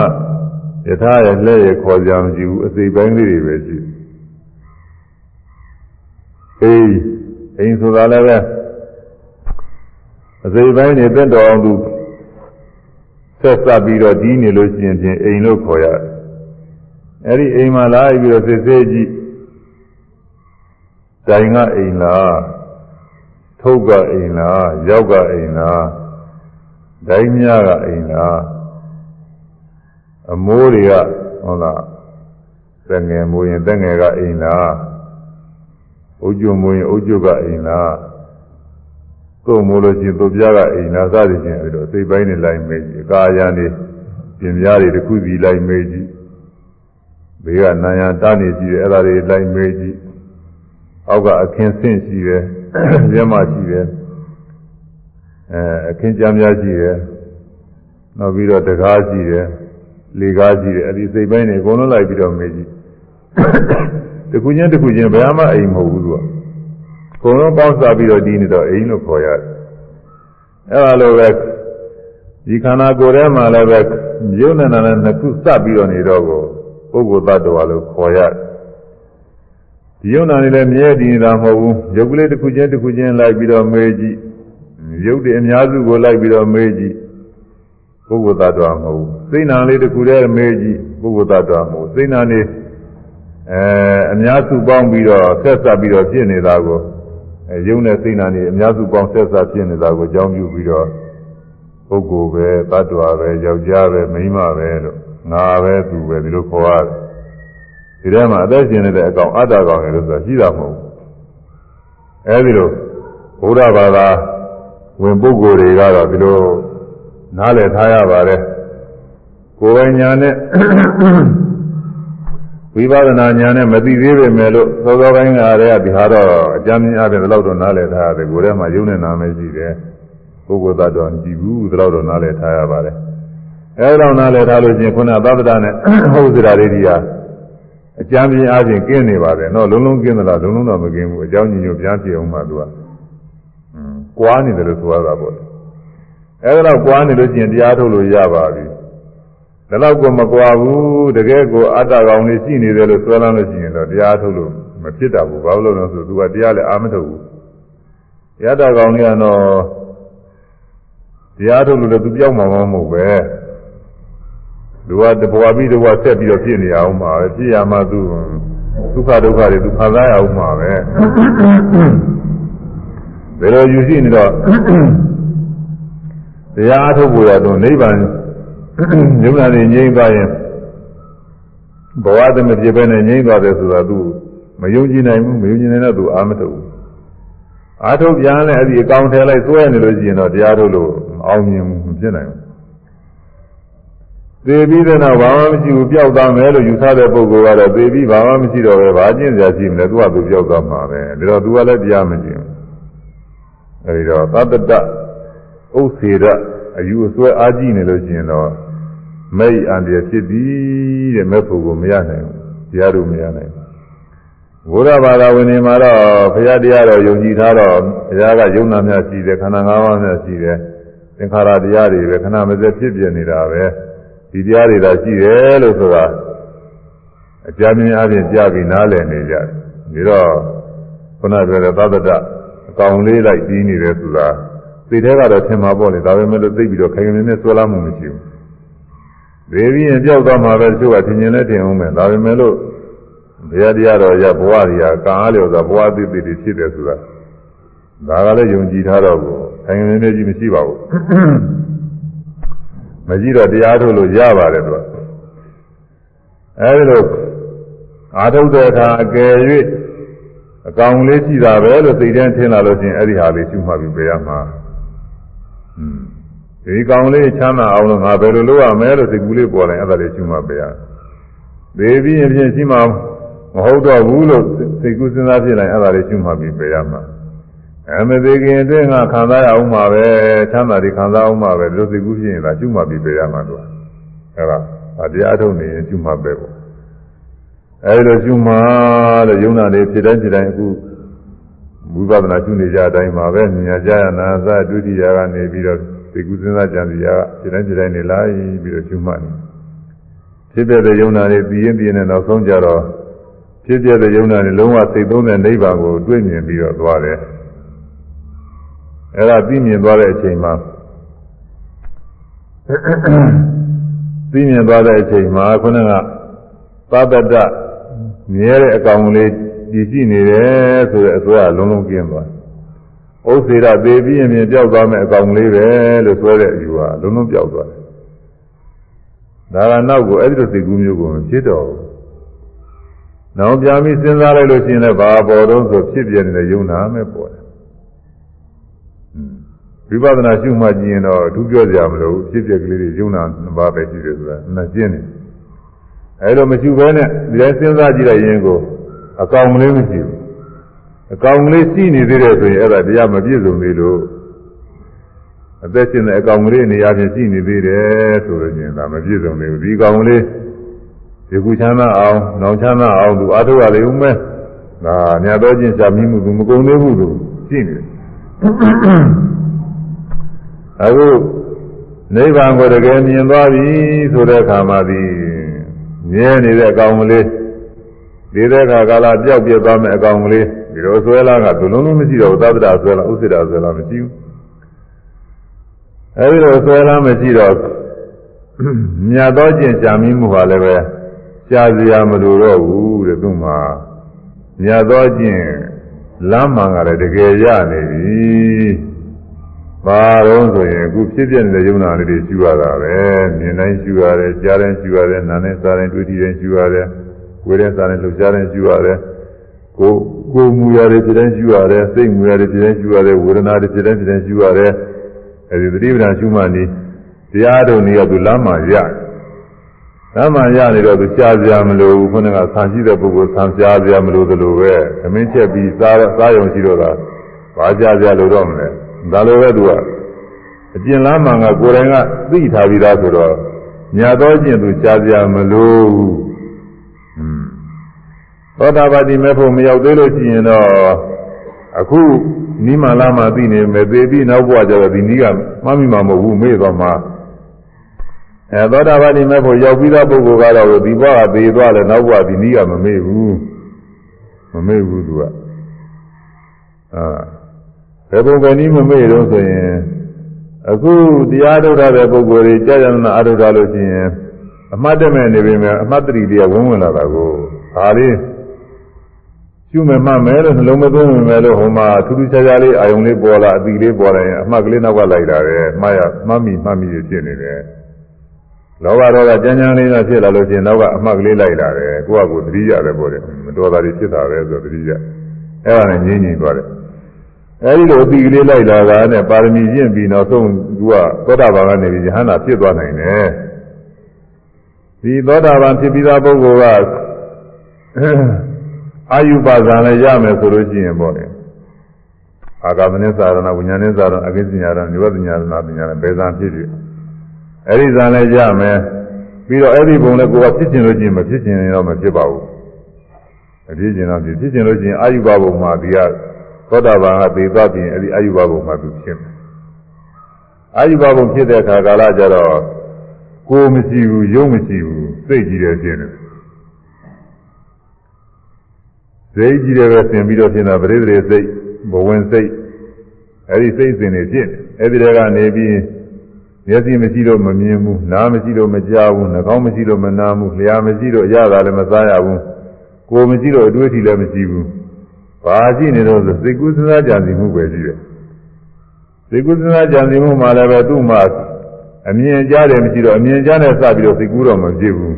ယထာရဲ့လက်ရဲ့ခေါ်ကြမရှိဘူးအစိမ်ပိုင်းလေးတွေပဲရှိအေးအိမ်ဆိုတာလည်းပဲ အစိမ်ပိုင်းနေတက်တော်အောင်သူဆက်စပ်ပြီးတော့ဒီနေလို့ရှိရင်ဖြင့်အိမ်လို့ခေါ်ရတယ်အဲ့ဒီအိမ်မှာလာပြီးတော့စစ်သေးကြည့်တိုင်ကအိမ်လားထုတ်ကအိမ်လားရောက်ကအိမ်လားဒိုင်းမြကအိမ်လားအမိုးတွေကဟုတ်လားတက်ငယ်မိုးရင်တက်ငယ်ကအိမ်လားအုတ်ကျွမိုးရင်အုတ်ကျွကအိမ်လား သို့မို့လို့ရှိရင်သူပြားကအိမ်လားစသည်ဖြင့်အဲ့တော့စိတ်ပိုင်းနဲ့လိုက်မေးကြည့်အကာအယံနေပြင်ပြားတွေတစ်ခုစီလိုက်မေးကြည့်ဘေးကနာယတားနေကြည့်တယ်အဲ့ဒါတွေလိုက်မေးကြည့်အောက်ကအခင်းဆင့်ရှိတယ်မျက်မှရှိတယ်အဲအခင်းကြမ်းများရှိတယ်နောက်ပြီးတော့တကားရှိတယ်လေကားရှိတယ်အဲ့ဒီစိတ်ပိုင်းတွေအကုန်လုံးလိုက်ပြီးတော့မေးကြည့်တခုချင်းတခုချင်းဘယ်မှအိမ်မဟုတ်ဘူးသူကအ ကုန်လုံးပေါင်းစားပြီးတော့ဒီနေတော့အိမ်လို့ခေါ်ရတယ်အဲ့လိုပဲဒီခန္ဓာကိုယ်ထဲမှာလည်းပဲယုံနဲ့နာနဲ့နှစ်ခုစပ်ပြီးတော့နေတော့ကိုပုဂ္ဂိုလ်သတ္တဝါလို့ခေါ်ရတယ်ဒီယုံနာနေလည်းမြဲတည်နေတာမဟုတ်ဘူးရုပ်ကလေးတစ်ခုချင်းတစ်ခုချင်းလိုက်ပြီးတော့မေးကြည့်ရုပ်တွေအများစုကိုလိုက်ပြီးတော့မေးကြည့်ပုဂ္ဂိုလ်သတ္တဝါမဟုတ်ဘူးစိတ်နာလေးတစ်ခုတည်းမေးကြည့်ပုဂ္ဂိုလ်သတ္တဝါမဟုတ်စိတ်နာနေအဲအများစုပေါင်းပြီးတော့ဆက်ဆက်ပြီးတော့ဖြစ်နေတာကို အဲယုံနဲ့စိတ်နာနေအများစုပေါင်းဆက်ဆက်ဖြစ်နေတာကိုကြောင်းပြုပြီးတော့ပုဂ္ဂိုလ်ပဲသတ္တဝါပဲယောက်ျားပဲမိန်းမပဲလို့ငါပဲသူပဲဒီလိုခေါ်ရတယ်ဒီထဲမှာအသက်ရှင်နေတဲ့အကောင်အတ္တကောင်တွေလို့ဆိုတာရှိတာမဟုတ်ဘူးအဲဒီလိုဘုရားဘာသာဝင်ပုဂ္ဂိုလ်တွေကတော့ဒီလိုနားလည်ထားရပါတယ်ကိုယ်ပိုင်ညာနဲ့ ဝိပဿနာညာနဲ့မသိသေးပေမဲ့လို့သောသောပိုင်းကတည်းကဒီဟာတော့အကြမ်းမြင်အပြင်ဒီလောက်တော့နားလည်ထားရတယ်ကိုယ်ထဲမှာယုံနဲ့နာမရှိတယ်ပုဂ္ဂိုလ်သတ္တဝါကြည့်ဘူးဒီလောက်တော့နားလည်ထားရပါတယ်အဲဒါနားလည်ထားလို့ချင်းခုနသဗ္ဗတနဲ့ဟုတ်စရာတွေဒီဟာအကြမ်းမြင်အပြင်ကင်းနေပါတယ်နော်လုံးလုံးကင်းသလားလုံးလုံးတော့မကင်းဘူးအကြောင်းညညပြန်ပြအောင်မှသူကကွာနေတယ်လို့ဆိုရတာပေါ့အဲဒါတော့ကွာနေလို့ချင်းတရားထုတ်လို့ရပါပြီ ဒါတော့ကိုမကွာဘူးတကယ်ကိုအတ္တကောင်လေးရှိနေတယ်လို့ဆွဲလမ်းလို့ရှိရင်တော့တရားထုတ်လို့မဖြစ်တာဘူးဘာလို့လဲဆိုသူကတရားလည်းအာမထုတ်ဘူးရတ္တကောင်လေးကတော့တရားထုတ်လို့လည်းသူပြောင်းမှာမဟုတ်ပဲသူကတဘဝပြီးတဘဝဆက်ပြီးတော့ဖြစ်နေအောင်ပါပဲဖြစ်ရမှသူဒုက္ခဒုက္ခတွေသူခံစားရအောင်ပါပဲဘယ်လိုယူရှိနေတော့တရားထုတ်ဖို့ရတော့နိဗ္ဗာန် ယုံနာနေငြိမ့်သွားရင်ဘဝသမဖြစ်ပဲနဲ့ငြိမ့်သွားတယ်ဆိုတာသူမယုံကြည်နိုင်ဘူးမယုံကြည်နိုင်တော့သူအာမထုတ်ဘူးအာထုတ်ပြန်လဲအဲ့ဒီအကောင်ထဲလိုက်စွဲနေလို့ရှိရင်တော့တရားထုတ်လို့အောင်မြင်မဖြစ်နိုင်ဘူးသေပြီးတဲ့နောက်ဘာမှမရှိဘူးပျောက်သွားမယ်လို့ယူဆတဲ့ပုဂ္ဂိုလ်ကတော့သေပြီးဘာမှမရှိတော့ပဲဘာကျင့်စရာရှိမလဲသူကသူပျောက်သွားမှာပဲဒါတော့သူကလည်းတရားမကျင့်ဘူးအဲဒီတော့သတ္တတဥစ္စေရအယူအဆွဲအားကြီးနေလို့ရှိရင်တော့ မဲ့အန္တရာယ်ဖြစ်သည်တဲ့မဲ့ဖို့ကိုမရနိုင်ဘူးတရားတို့မရနိုင်ဘူးဘုရားဘာသာဝင်တွေမှာတော့ဘုရားတရားတော်ယုံကြည်ထားတော့ဘုရားကယုံနာများရှိတယ်ခန္ဓာ၅ပါးများရှိတယ်သင်္ခါရတရားတွေပဲခဏမစက်ဖြစ်ပြနေတာပဲဒီတရားတွေသာရှိတယ်လို့ဆိုတာအကြမ်းမြင်အပြင်ကြားပြီးနားလည်နေကြတယ်ဒီတော့ခုနပြောတဲ့သတ္တတအကောင်လေးလိုက်ပြီးနေတယ်ဆိုတာသိတဲ့ကတော့ထင်မှာပေါ့လေဒါပေမဲ့လို့သိပြီးတော့ခိုင်ခိုင်မြဲမြဲဆွဲလာမှုမရှိဘူး သေပြီးရင်ပြောက်သွားမှာပဲသူကထင်မြင်လဲထင်အောင်မယ်ဒါပေမဲ့လို့ဘုရားတရားတော်ရဘဝကြီးကကံအားလျော်စွာဘဝသိသိတွေဖြစ်တယ်ဆိုတာဒါကလည်းယုံကြည်ထားတော့ကိုခိုင်ခိုင်မြဲမြဲကြီးမရှိပါဘူးမကြည့်တော့တရားထုတ်လို့ရပါတယ်သူကအဲဒီလိုအာထုတ်တဲ့အခါအကယ်၍အကောင်လေးရှိတာပဲလို့သိတဲ့ထင်လာလို့ချင်းအဲ့ဒီဟာလေးရှုမှတ်ပြီးပြရမှာ ဒီကောင်လေးချမ်းသာအောင်လို့ငါဘယ်လိုလုပ်ရမလဲလို့စိတ်ကူးလေးပေါ်လာရင်အဲ့ဒါလေးရှုမှတ်ပြရသေပြီးရင်ဖြင့်ရှိမှမဟုတ်တော့ဘူးလို့စိတ်ကူးစဉ်းစားဖြစ်လိုက်အဲ့ဒါလေးရှုမှတ်ပြီးပြရမှာအမသေးခင်အတွင်းကခံစားရအောင်ပါပဲချမ်းသာတွေခံစားအောင်ပါပဲလို့စိတ်ကူးဖြစ်ရင်ဒါရှုမှတ်ပြီးပြရမှာတော့အဲ့ဒါတရားထုတ်နေရင်ရှုမှတ်ပဲပေါ့အဲဒီလိုရှုမှလို့ယုံနာတွေဖြစ်တိုင်းဖြစ်တိုင်းအခုဝိပဿနာရှုနေကြအတိုင်းပါပဲဉာဏ်ကြရနာသဒုတိယကနေပြီးတော့ သိကုစဉ်းစားကြံစီရဖြစ်တိုင်းဖြစ်တိုင်းနေလိုက်ပြီးတော့ရှုမှတ်နေဖြစ်ပြတဲ့ယုံနာတွေပြီးရင်ပြီးရင်နောက်ဆုံးကြတော့ဖြစ်ပြတဲ့ယုံနာတွေလုံးဝသိသုံးတဲ့နိဗ္ဗာန်ကိုတွေ့မြင်ပြီးတော့သွားတယ်အဲဒါသိမြင်သွားတဲ့အချိန်မှာသိမြင်သွားတဲ့အချိန်မှာခုနကသတ္တတမြဲတဲ့အကောင်လေးကြည်ရှိနေတယ်ဆိုတဲ့အစွဲကလုံးလုံးကျင်းသွား ဥစ္စေရသေးပြီးရင်ပျောက်သွားမဲ့အကောင်လေးပဲလို့ဆိုတဲ့အယူကလုံးလုံးပျောက်သွားတယ်ဒါကနောက်ကိုအဲ့ဒီလိုသိကူးမျိုးကိုမဖြစ်တော့ဘူးနောက်ပြန်ပြီးစဉ်းစားလိုက်လို့ရှိရင်လည်းဘာပေါ်တော့ဆိုဖြစ်ပြနေတဲ့ယုံနာမဲ့ပေါ်တယ်ဝိပဿနာရှုမှကြည့်ရင်တော့အထူးပြောကြမလို့ဖြစ်ပြကလေးတွေယုံနာနှစ်ပါးပဲရှိတယ်ဆိုတာနှကျင်းတယ်အဲလိုမရှိဘဲနဲ့ဒီတိုင်းစဉ်းစားကြည့်လိုက်ရင်ကိုအကောင်ကလေးမရှိဘူး အကောင်ကလေးရှိနေသေးတယ်ဆိုရင်အဲ့ဒါတရားမပြည့်စုံသေးလို့အသက်ရှင်တဲ့အကောင်ကလေးနေရာချင်းရှိနေသေးတယ်ဆိုလို့ချင်းဒါမပြည့်စုံသေးဘူးဒီကောင်ကလေးဒီကုချမ်းသာအောင်နောင်ချမ်းသာအောင်သူအားထုတ်ရလေဦးမယ်ဒါညာတော့ချင်းရှာမိမှုသူမကုန်သေးဘူးသူရှိနေတယ်အခုနိဗ္ဗာန်ကိုတကယ်မြင်သွားပြီဆိုတဲ့အခါမှာဒီမြဲနေတဲ့အကောင်ကလေးဒီတဲ့အခါကာလပြောက်ပြတ်သွားမဲ့အကောင်ကလေး ဒီလိုဆွဲလာကဒုလုံးလုံးမရှိတော့သဗ္ဗတာဆွဲလာဥစ္စေတာဆွဲလာမရှိဘူးအဲဒီလိုဆွဲလာမရှိတော့မြတ်သောကျင့်ကြံမိမှုဟာလည်းပဲရှားစရာမလိုတော့ဘူးတဲ့သူမှမြတ်သောကျင့်လမ်းမှန်ကလည်းတကယ်ရနေပြီဘာတော့ဆိုရင်အခုဖြစ်ပြနေတဲ့ယုံနာလေးတွေရှူရတာပဲမြင်တိုင်းရှူရတယ်ကြားတိုင်းရှူရတယ်နားနဲ့စားတိုင်းတွေ့ထိတိုင်းရှူရတယ်ကိုယ်နဲ့စားတိုင်းလှုပ်ရှားတိုင်းရှူရတယ် ကိုကိုမူရတယ်ဖြစ်တိုင်းရှုရတယ်စိတ်မူရတယ်ဖြစ်တိုင်းရှုရတယ်ဝေဒနာတွေဖြစ်တိုင်းဖြစ်တိုင်းရှုရတယ်အဲဒီသတိပ္ပံရှုမှနေတရားတော်နေရသူလမ်းမှရတယ်လမ်းမှရနေတော့သူကြားစရာမလိုဘူးခုနကဆံရှိတဲ့ပုဂ္ဂိုလ်ဆံကြားစရာမလိုသလိုပဲသမင်းချက်ပြီးစားစားရုံရှိတော့တာဘာကြားစရာလိုတော့မလဲဒါလိုပဲသူကအကျဉ်းလမ်းမှန်ကကိုယ်တိုင်ကသိထားပြီးသားဆိုတော့ညာတော့ကျင့်သူကြားစရာမလိုဘူး သောတာပတိမဲ့ဖို့မရောက်သေးလို့ရှိရင်တော့အခုနိမလာမှသိနေမယ်သေပြီးနောက်ဘဝကျတော့ဒီနည်းကမှမိမှာမဟုတ်ဘူးမေ့သွားမှာအဲသောတာပတိမဲ့ဖို့ရောက်ပြီးသားပုဂ္ဂိုလ်ကတော့ဒီဘဝကသေသွားတယ်နောက်ဘဝဒီနည်းကမမေ့ဘူးမမေ့ဘူးသူကအာဘယ်ပုံပဲနည်းမမေ့တော့ဆိုရင်အခုတရားထုတ်တဲ့ပုဂ္ဂိုလ်တွေကြာရနာအထုတ်တာလို့ရှိရင်အမှတ်တမဲ့နေပြီမဲ့အမှတ်တတိတရားဝင်ဝင်လာတာကိုဒါလေး ရှုမယ်မှတ်မယ်လို့နှလုံးမသွင်းမယ်လို့ဟိုမှာထူးထူးခြားခြားလေးအာယုံလေးပေါ်လာအတိလေးပေါ်လာရင်အမှတ်ကလေးနောက်ကလိုက်လာတယ်မှားရမှတ်မိမှတ်မိဖြစ်နေတယ်လောဘဒေါသကြမ်းကြမ်းလေးကဖြစ်လာလို့ရှိရင်နောက်ကအမှတ်ကလေးလိုက်လာတယ်ကိုယ့်အကူသတိရတယ်ပေါ့လေမတော်တာတွေဖြစ်တာပဲဆိုသတိရအဲ့ဒါနဲ့ငြင်းငြင်းသွားတယ်အဲဒီလိုအတိကလေးလိုက်လာတာနဲ့ပါရမီကျင့်ပြီးနောက်ဆုံးသူကသောတာပန်ကနေပြီးယဟန္တာဖြစ်သွားနိုင်တယ်ဒီသောတာပန်ဖြစ်ပြီးသားပုဂ္ဂိုလ်က အာယုပါဇာလည်းရမယ်ဆိုလို့ရှိရင်ပေါ့လေအာဂမနိသာရဏဝိညာဉ်နိသာရဏအကိစ္စညာရဏနိဝတ္တညာရဏပညာနဲ့ဘယ်ဇာဖြစ်ဖြစ်အဲ့ဒီဇာလည်းရမယ်ပြီးတော့အဲ့ဒီဘုံလည်းကိုယ်ကဖြစ်ကျင်လို့ရှိရင်မဖြစ်ကျင်ရင်တော့မဖြစ်ပါဘူးအဖြစ်ကျင်တော့ဖြစ်ဖြစ်ကျင်လို့ရှိရင်အာယုဘဘုံမှာဒီကသောတာပန်ကသေသွားပြီးအဲ့ဒီအာယုဘဘုံမှာသူဖြစ်မယ်အာယုဘဘုံဖြစ်တဲ့အခါကာလကျတော့ကိုယ်မရှိဘူးရုပ်မရှိဘူးစိတ်ကြီးတယ်ဖြစ်နေတယ် စိတ်ကြီးတယ်ပဲသင်ပြီးတော့ဖြစ်တာပရိသေစိတ်ဘဝင်စိတ်အဲဒီစိတ်စဉ်တွေဖြစ်အဲဒီတည်းကနေပြီးမျက်စိမရှိလို့မမြင်ဘူးနားမရှိလို့မကြားဘူးနှာခေါင်းမရှိလို့မနားဘူးလျှာမရှိလို့ရတာလည်းမစားရဘူးကိုယ်မရှိလို့အတွေ့အထိလည်းမရှိဘူးဘာရှိနေတော့ဆိုစိတ်ကူးစဉ်းစားကြံစီမှုပဲရှိတယ်စိတ်ကူးစဉ်းစားကြံစီမှုမှလည်းပဲသူ့မှာအမြင်ကြားတယ်မရှိတော့အမြင်ကြားနဲ့စပြီးတော့စိတ်ကူးတော့မဖြစ်ဘူး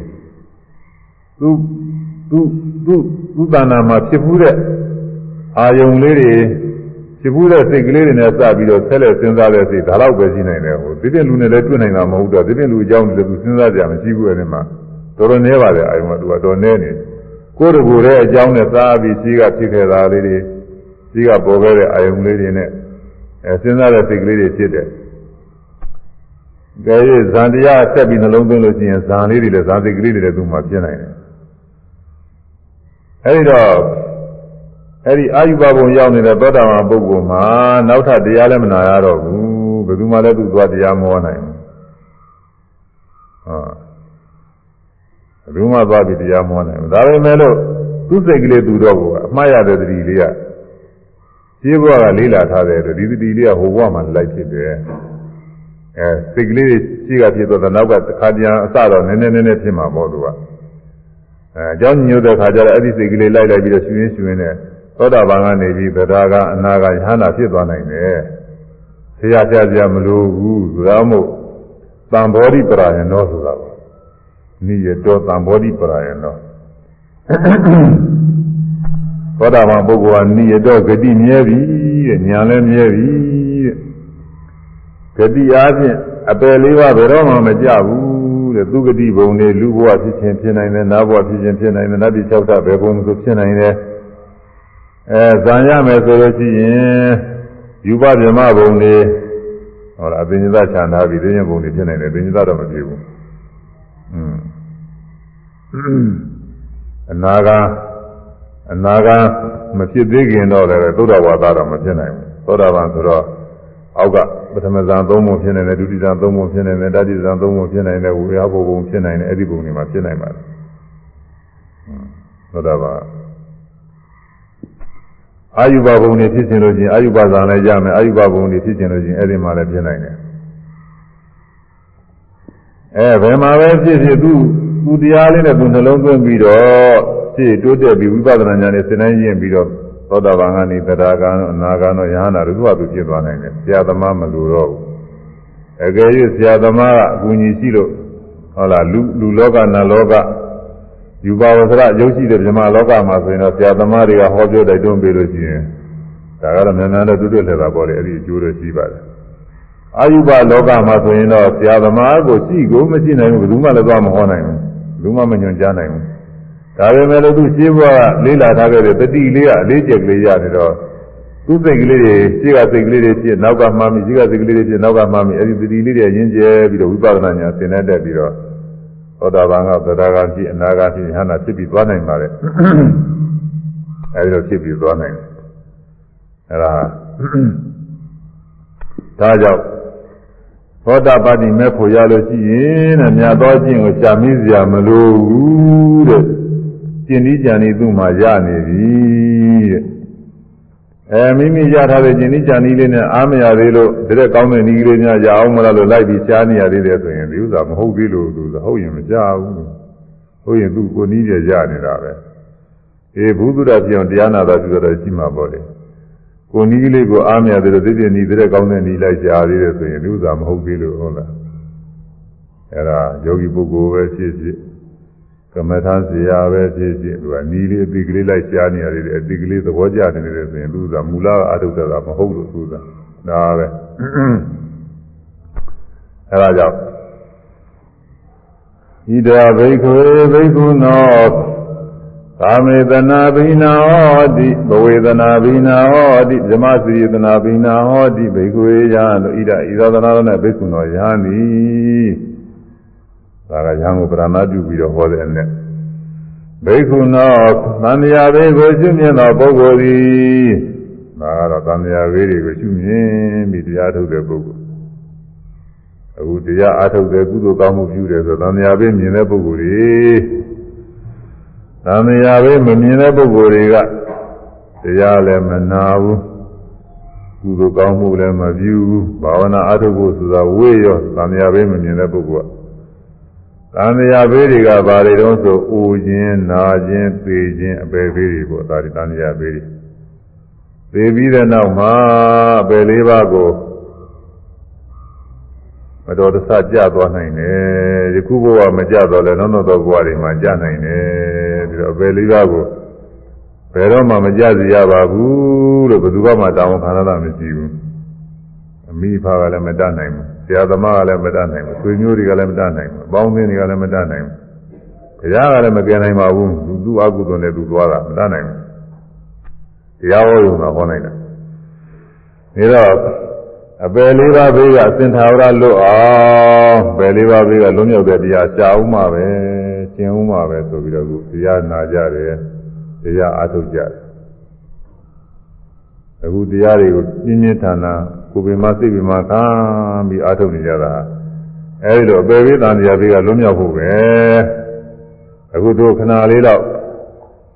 သူသူသူ သူတဏ္ဍာမှာဖြစ်ဘူးတဲ့အာယုံလေးတွေဖြစ်ဘူးတဲ့စိတ်ကလေးတွေနဲ့စပြီးတော့ဆက်လက်စဉ်းစားတဲ့စိတ်ဒါတော့ပဲရှိနိုင်တယ်ဟိုဒီပြည့်လူနဲ့လည်းတွေ့နိုင်တာမဟုတ်တော့ဒီပြည့်လူအကြောင်းလည်းသူစဉ်းစားကြမရှိဘူးအဲဒီမှာတော်တော်နည်းပါတယ်အာယုံကသူကတော်နည်းနေကိုယ်တကူတဲ့အကြောင်းနဲ့စားပြီးရှိကဖြစ်ခဲ့တာလေးတွေရှိကပေါ်ခဲ့တဲ့အာယုံလေးတွေနဲ့အဲစဉ်းစားတဲ့စိတ်ကလေးတွေဖြစ်တယ်ကဲရဇန်တရားဆက်ပြီးနှလုံးသွင်းလို့ရှိရင်ဇန်လေးတွေလည်းဇန်စိတ်ကလေးတွေလည်းသူ့မှာဖြစ်နိုင်တယ် အဲဒီတော့အဲဒီအာယုဘဘုံရောက်နေတဲ့သောတာပန်ပုဂ္ဂိုလ်မှာနောက်ထပ်တရားလည်းမနာရတော့ဘူးဘယ်သူမှလည်းသူ့သွားတရားမဟောနိုင်ဘူးဟာဘယ်သူမှသွားပြီးတရားမဟောနိုင်ဘူးဒါပေမဲ့လို့သူ့စိတ်ကလေးသူတော့ကအမှားရတဲ့တတိလေးကရှင်းဘဝကလေးလာထားတဲ့အတွက်ဒီတတိလေးကဟိုဘဝမှာလိုက်ဖြစ်တယ်အဲစိတ်ကလေးရှိကဖြစ်တော့နောက်ကတစ်ခါပြန်အစတော့နည်းနည်းနည်းနည်းဖြစ်မှာပေါ့သူက အဲအကြောင်းညို့တဲ့ခါကျတော့အဲ့ဒီစိတ်ကလေးလိုက်လိုက်ပြီးတော့ရှင်ရှင်ရှင်နဲ့သောတာပန်ကနေပြီးတရားကအနာကယဟနာဖြစ်သွားနိုင်တယ်။ဆရာဆရာဆရာမလိုဘူး။ဒါမှမဟုတ်တံဘောဓိပရာယနောဆိုတာပါ။နိယတောတံဘောဓိပရာယနောသောတာပန်ပုဂ္ဂိုလ်ကနိယတောဂတိမြဲပြီတဲ့ညာလည်းမြဲပြီတဲ့ဂတိအားဖြင့်အပယ်လေးပါးဘယ်တော့မှမကြဘူး တဲ့သူဂတိဘုံတွေလူဘဝဖြစ်ခြင်းဖြစ်နိုင်တယ်နာဘဝဖြစ်ခြင်းဖြစ်နိုင်တယ်နတ်တိ၆ဓာတ်ဘယ်ဘုံဆိုဖြစ်နိုင်တယ်အဲဇံရမယ်ဆိုလို့ရှိရင်ယူပဗြဟ္မဘုံတွေဟောလားအပင်ညသခြံထားပြီးသိဉ္ဇဘုံတွေဖြစ်နိုင်တယ်ပင်ညသတော့မဖြစ်ဘူးอืมအနာကအနာကမဖြစ်သေးခင်တော့လည်းသုဒ္ဓဝါဒတော့မဖြစ်နိုင်ဘူးသောတာပန်ဆိုတော့ အောက်ကပထမဇန်သုံးပုံဖြစ်နေတယ်ဒုတိယဇန်သုံးပုံဖြစ်နေတယ်တတိယဇန်သုံးပုံဖြစ်နိုင်တယ်ဝိရဘုံပုံဖြစ်နိုင်တယ်အဲ့ဒီပုံတွေမှာဖြစ်နိုင်ပါတယ်သောတာပန်အာယုဘဘုံတွေဖြစ်ခြင်းလို့ချင်းအာယုဘဇာလည်းရမယ်အာယုဘဘုံတွေဖြစ်ခြင်းလို့ချင်းအဲ့ဒီမှာလည်းဖြစ်နိုင်တယ်အဲဘယ်မှာပဲဖြစ်ဖြစ်သူသူတရားလေးနဲ့သူနှလုံးသွင်းပြီးတော့ဖြစ်တိုးတက်ပြီးဝိပဿနာဉာဏ်နဲ့စဉ်းစားရင်ပြီးတော့ သောတာပန်ကနေတရားကံအနာကံတို့ယဟနာတို့သူ့ဟာသူဖြစ်သွားနိုင်တယ်ဆရာသမားမလိုတော့ဘူးအကယ်၍ဆရာသမားကအကူအညီရှိလို့ဟုတ်လားလူလူလောကနတ်လောကယူပါဝသရရုပ်ရှိတဲ့မြမလောကမှာဆိုရင်တော့ဆရာသမားတွေကဟောပြောတိုက်တွန်းပေးလို့ရှိရင်ဒါကတော့မြန်မြန်တော့တွတ်တွတ်လည်းတာပေါ့လေအဲ့ဒီအကျိုးတော့ရှိပါတယ်အာယုဘလောကမှာဆိုရင်တော့ဆရာသမားကိုရှိကိုမရှိနိုင်ဘူးဘယ်သူမှလည်းသွားမဟောနိုင်ဘူးဘယ်သူမှမညွှန်ကြားနိုင်ဘူး ဒါပေမဲ့လို့သူရှင်းဘွားကလေးလာထားခဲ့တဲ့တတိလေးကအလေးကျက်ကလေးရနေတော့သူစိတ်ကလေးတွေရှေ့ကစိတ်ကလေးတွေဖြစ်နောက်ကမှမိရှေ့ကစိတ်ကလေးတွေဖြစ်နောက်ကမှမိအဲ့ဒီတတိလေးတွေရင်းကျဲပြီးတော့ဝိပဿနာညာသင်တဲ့တက်ပြီးတော့သောတာပန်ကသဒ္ဒါကဖြစ်အနာကဖြစ်ဟန္တာဖြစ်ပြီးသွားနိုင်ပါလေအဲဒီလိုဖြစ်ပြီးသွားနိုင်တယ်အဲဒါဒါကြောင့်သောတာပတိမဲ့ဖို့ရလို့ရှိရင်တဲ့မြတ်သောကျင့်ကိုရှာမိစရာမလိုဘူးတဲ့ ကျင့်ဒီကြံဒီသူ့မှာရနေပြီတဲ့အဲမိမိရထားတဲ့ကျင့်ဒီကြံဒီလေးနဲ့အားမရသေးလို့တရက်ကောင်းတဲ့ဤကလေးများရအောင်မလားလို့လိုက်ပြီးရှားနေရသေးတယ်ဆိုရင်ဒီဥစ္စာမဟုတ်သေးလို့သူဟုတ်ရင်မကြဘူးဟုတ်ရင်သူကိုနည်းကြရနေတာပဲအေးဘုသူဒ္ဓပြောင်းတရားနာတာပြုတော့ရှိမှာပေါ့လေကိုနီးလေးကိုအားမရသေးလို့သိပြနီးတဲ့ကောင်းတဲ့နီးလိုက်ရှားသေးတယ်ဆိုရင်လူစားမဟုတ်သေးလို့ဟုတ်လားအဲ့ဒါယောဂီပုဂ္ဂိုလ်ပဲဖြစ်ဖြစ် ကမ္မထာဇေယပဲဖြစ်ဖြစ်သူကနီးလေးအတိကလေးလိုက်ရှားနေရတယ်အတိကလေးသဘောကျနေတယ်ဆိုရင်လူစားမူလအထုတာမဟုတ်လို့သူစားဒါပဲအဲ့ဒါကြောင့်ဣဒာဘိက္ခွေဘိက္ခုနောကာမေတနာဘိနာဟောတိဘဝေဒနာဘိနာဟောတိဇမစီယတနာဘိနာဟောတိဘိက္ခွေယံလို့ဣဒဣသောသနာတော်နဲ့ဘိက္ခုနောယံ သည်ဒါကယံကိုပရမပြုပြီးတော့ဟောတဲ့အနဲ့ဘိက္ခုနောသံဃာဘေကိုရှုမြင်သောပုဂ္ဂိုလ်သည်ဒါကတော့သံဃာဘေတွေကိုရှုမြင်ပြီးတရားထုတ်တဲ့ပုဂ္ဂိုလ်အခုတရားအားထုတ်တဲ့ကုသိုလ်ကောင်းမှုပြုတယ်ဆိုသံဃာဘေမြင်တဲ့ပုဂ္ဂိုလ်တွေသံဃာပဲမမြင်တဲ့ပုဂ္ဂိုလ်တွေကတရားလည်းမနာဘူးကုသိုလ်ကောင်းမှုလည်းမပြုဘူးဘာဝနာအထုပ်ဖို့ဆိုတာဝေ့ရောသံဃာပဲမမြင်တဲ့ပုဂ္ဂိုလ်က သံဃာဘေးတွေကဘာတွေတုံးဆိုအိုခြင်းနာခြင်းသေခြင်းအပေဘေးတွေပေါ့ဒါတွေသံဃာဘေးတွေသေပြီးတဲ့နောက်မှာအပေလေးပါးကိုမတော်တဆကြသွားနိုင်တယ်ယခုဘဝမကြတော့လဲနောက်နောက်သောဘဝတွေမှာကြနိုင်တယ်ပြီးတော့အပယ်လေးပါးကိုဘယ်တော့မှမကြစီရပါဘူးလို့ဘယ်သူမှတောင်းခံရတာမရှိဘူးအမိဖကလည်းမတတ်နိုင်ဘူး ဆရာသမားကလည်းမတတ်နိုင်ဘူးဆွေမျိုးတွေကလည်းမတတ်နိုင်ဘူးအပေါင်းအသင်းတွေကလည်းမတတ်နိုင်ဘူးဘုရားကလည်းမကယ်နိုင်ပါဘူးသူသူအကုသိုလ်နဲ့သူသွားတာမတတ်နိုင်ဘူးတရားဟောရုံကဟောနိုင်တာဒါတော့အပယ်လေးပါးဘေးကအစင်သာဝရလွတ်အောင်ပယ်လေးပါးဘေးကလွတ်မြောက်တဲ့တရားရှားဦးမှာပဲကျင့်ဦးမှာပဲဆိုပြီးတော့ခုတရားနာကြတယ်တရားအားထုတ်ကြတယ်အခုတရားတွေကိုပြင်းပြင်းထန်ထန် ကိုယ်ပင်မစိတ်ပင်မခံပြီးအားထုတ်နေကြတာအဲဒီလိုအပယ်ဘေးတန်တရားဘေးကလွတ်မြောက်ဖို့ပဲအခုတို့ခဏလေးတော့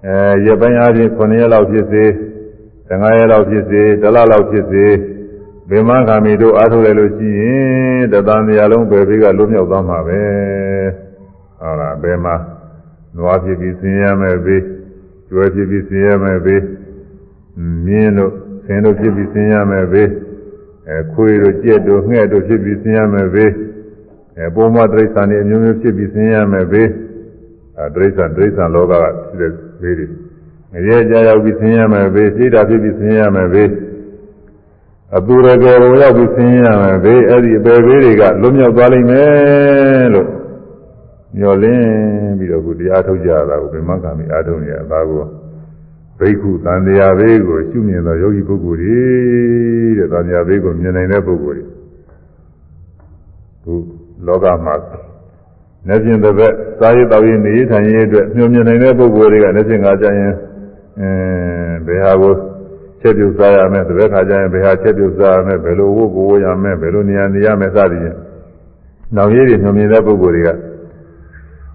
အဲရပိုင်းအားဖြင့်9ရက်လောက်ဖြစ်စေ15ရက်လောက်ဖြစ်စေတစ်လလောက်ဖြစ်စေဗေမခာမီတို့အားထုတ်လိုက်လို့ရှိရင်တသံတရားလုံးပဲဘေးကလွတ်မြောက်သွားမှာပဲဟုတ်လားဘယ်မှာနွားဖြစ်ပြီးဆင်းရဲမဲ့ဘေးကျွဲဖြစ်ပြီးဆင်းရဲမဲ့ဘေးမြင်းတို့ဆင်းတို့ဖြစ်ပြီးဆင်းရဲမဲ့ဘေး အဲခွေတို့ကြက်တို့ငှက်တို့ဖြစ်ပြီးဆင်းရဲမဲ့ဘေးအဲပုံမတိရစ္ဆာန်တွေအမျိုးမျိုးဖြစ်ပြီးဆင်းရဲမဲ့ဘေးအဲတိရစ္ဆာန်တိရစ္ဆာန်လောကကဖြစ်တဲ့ဘေးတွေငရဲကြရောက်ပြီးဆင်းရဲမဲ့ဘေးစိတ်ဓာတ်ဖြစ်ပြီးဆင်းရဲမဲ့ဘေးအတူရကယ်ကိုရောက်ပြီးဆင်းရမယ်ဘေးအဲ့ဒီအပယ်ဘေးတွေကလွတ်မြောက်သွားလိမ့်မယ်လို့ညှော်လင်းပြီးတော့ခုတရားထုတ်ကြတာကိုဗိမကံမီအားထုတ်နေရတာကို ဘိက္ခုတန်တရားဘေးကိုရှုမြင်သောယောဂီပုဂ္ဂိုလ်တွေတဲ့တန်တရားဘေးကိုမြင်နိုင်တဲ့ပုဂ္ဂိုလ်တွေခုလောကမှာနေပြင်တစ်ပတ်စားရတောက်ရနေထိုင်ရအတွက်ညှို့မြင်နိုင်တဲ့ပုဂ္ဂိုလ်တွေကနေပြင်ကကြရင်အဲဘယ်ဟာကိုချက်ပြုတ်စားရမယ်တပည့်ခါကျရင်ဘယ်ဟာချက်ပြုတ်စားရမယ်ဘယ်လိုဝတ်ကိုဝတ်ရမယ်ဘယ်လိုနေရာနေရမယ်စသည်ဖြင့်နောင်ရည်တွေညွှန်မြင်တဲ့ပုဂ္ဂိုလ်တွေက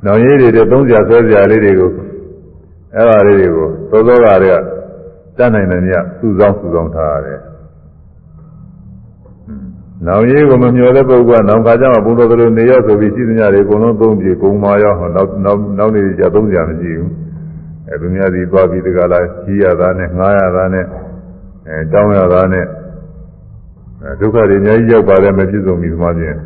နောင်ရည်တွေတဲ့သုံးစရာဆွဲစရာလေးတွေကို အဲ့ဒါလေးတွေကိုသောသောကတွေကတတ်နိုင်တယ်မြတ်စုဆောင်စုဆောင်ထားရတယ်နောင်ရည်ကိုမမျှော်တဲ့ပုဂ္ဂိုလ်ကနောင်ခါကျမှဘုံတော်ကလေးနေရောက်ဆိုပြီးရှိသမျှတွေအကုန်လုံးသုံးပြေဂုံမာရောက်နောက်နောက်နောက်နေကြသုံးစရာမရှိဘူးအဲသူများစီသွားပြီးတကလားကြီးရတာနဲ့ငားရတာနဲ့အဲတောင်းရတာနဲ့ဒုက္ခတွေအများကြီးရောက်ပါတယ်မပြည့်စုံပြီဒီမှာပြင်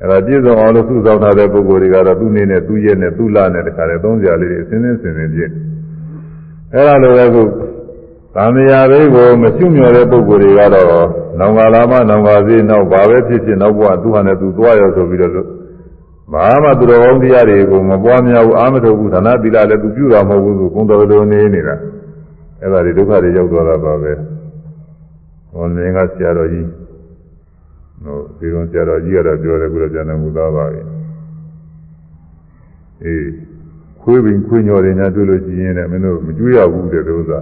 အဲ့ဒါပြည့်စုံအောင်လို့စုဆောင်ထားတဲ့ပုဂ္ဂိုလ်တွေကတော့သူ့နေနဲ့သူ့ရဲ့နဲ့သူ့လနဲ့တခါလေသုံးစရာလေးတွေအစင်းစင်းစင်စင်ပြည့်အဲ့ဒါလိုပဲခုသံဃာလေးကိုမကျွမြော်တဲ့ပုဂ္ဂိုလ်တွေကတော့နောင်ကာလာမနောင်ကာစေးနောက်ဘာပဲဖြစ်ဖြစ်နောက်ဘဝသူ့ဟာနဲ့သူသွားရောဆိုပြီးတော့ဘာမှသူတော်ကောင်းတရားတွေကိုမပွားများဘူးအာမထုတ်ဘူးဌာနသီလလည်းသူပြုတာမဟုတ်ဘူးသူကုံတော်တော်နေနေတာအဲ့ဒါတွေဒုက္ခတွေရောက်သွားတာပါပဲဟောနေကဆရာတော်ကြီး ဟိုဒီလိုဆရာတော်ကြီးကတော့ပြောတယ်ကုလကျန်တော်မူသားပါပြီအေးခွေးပင်ခွေးညော်တွေညာတွေ့လို့ရှိရင်လည်းမင်းတို့မကြွရဘူးတဲ့ဥစ္စာ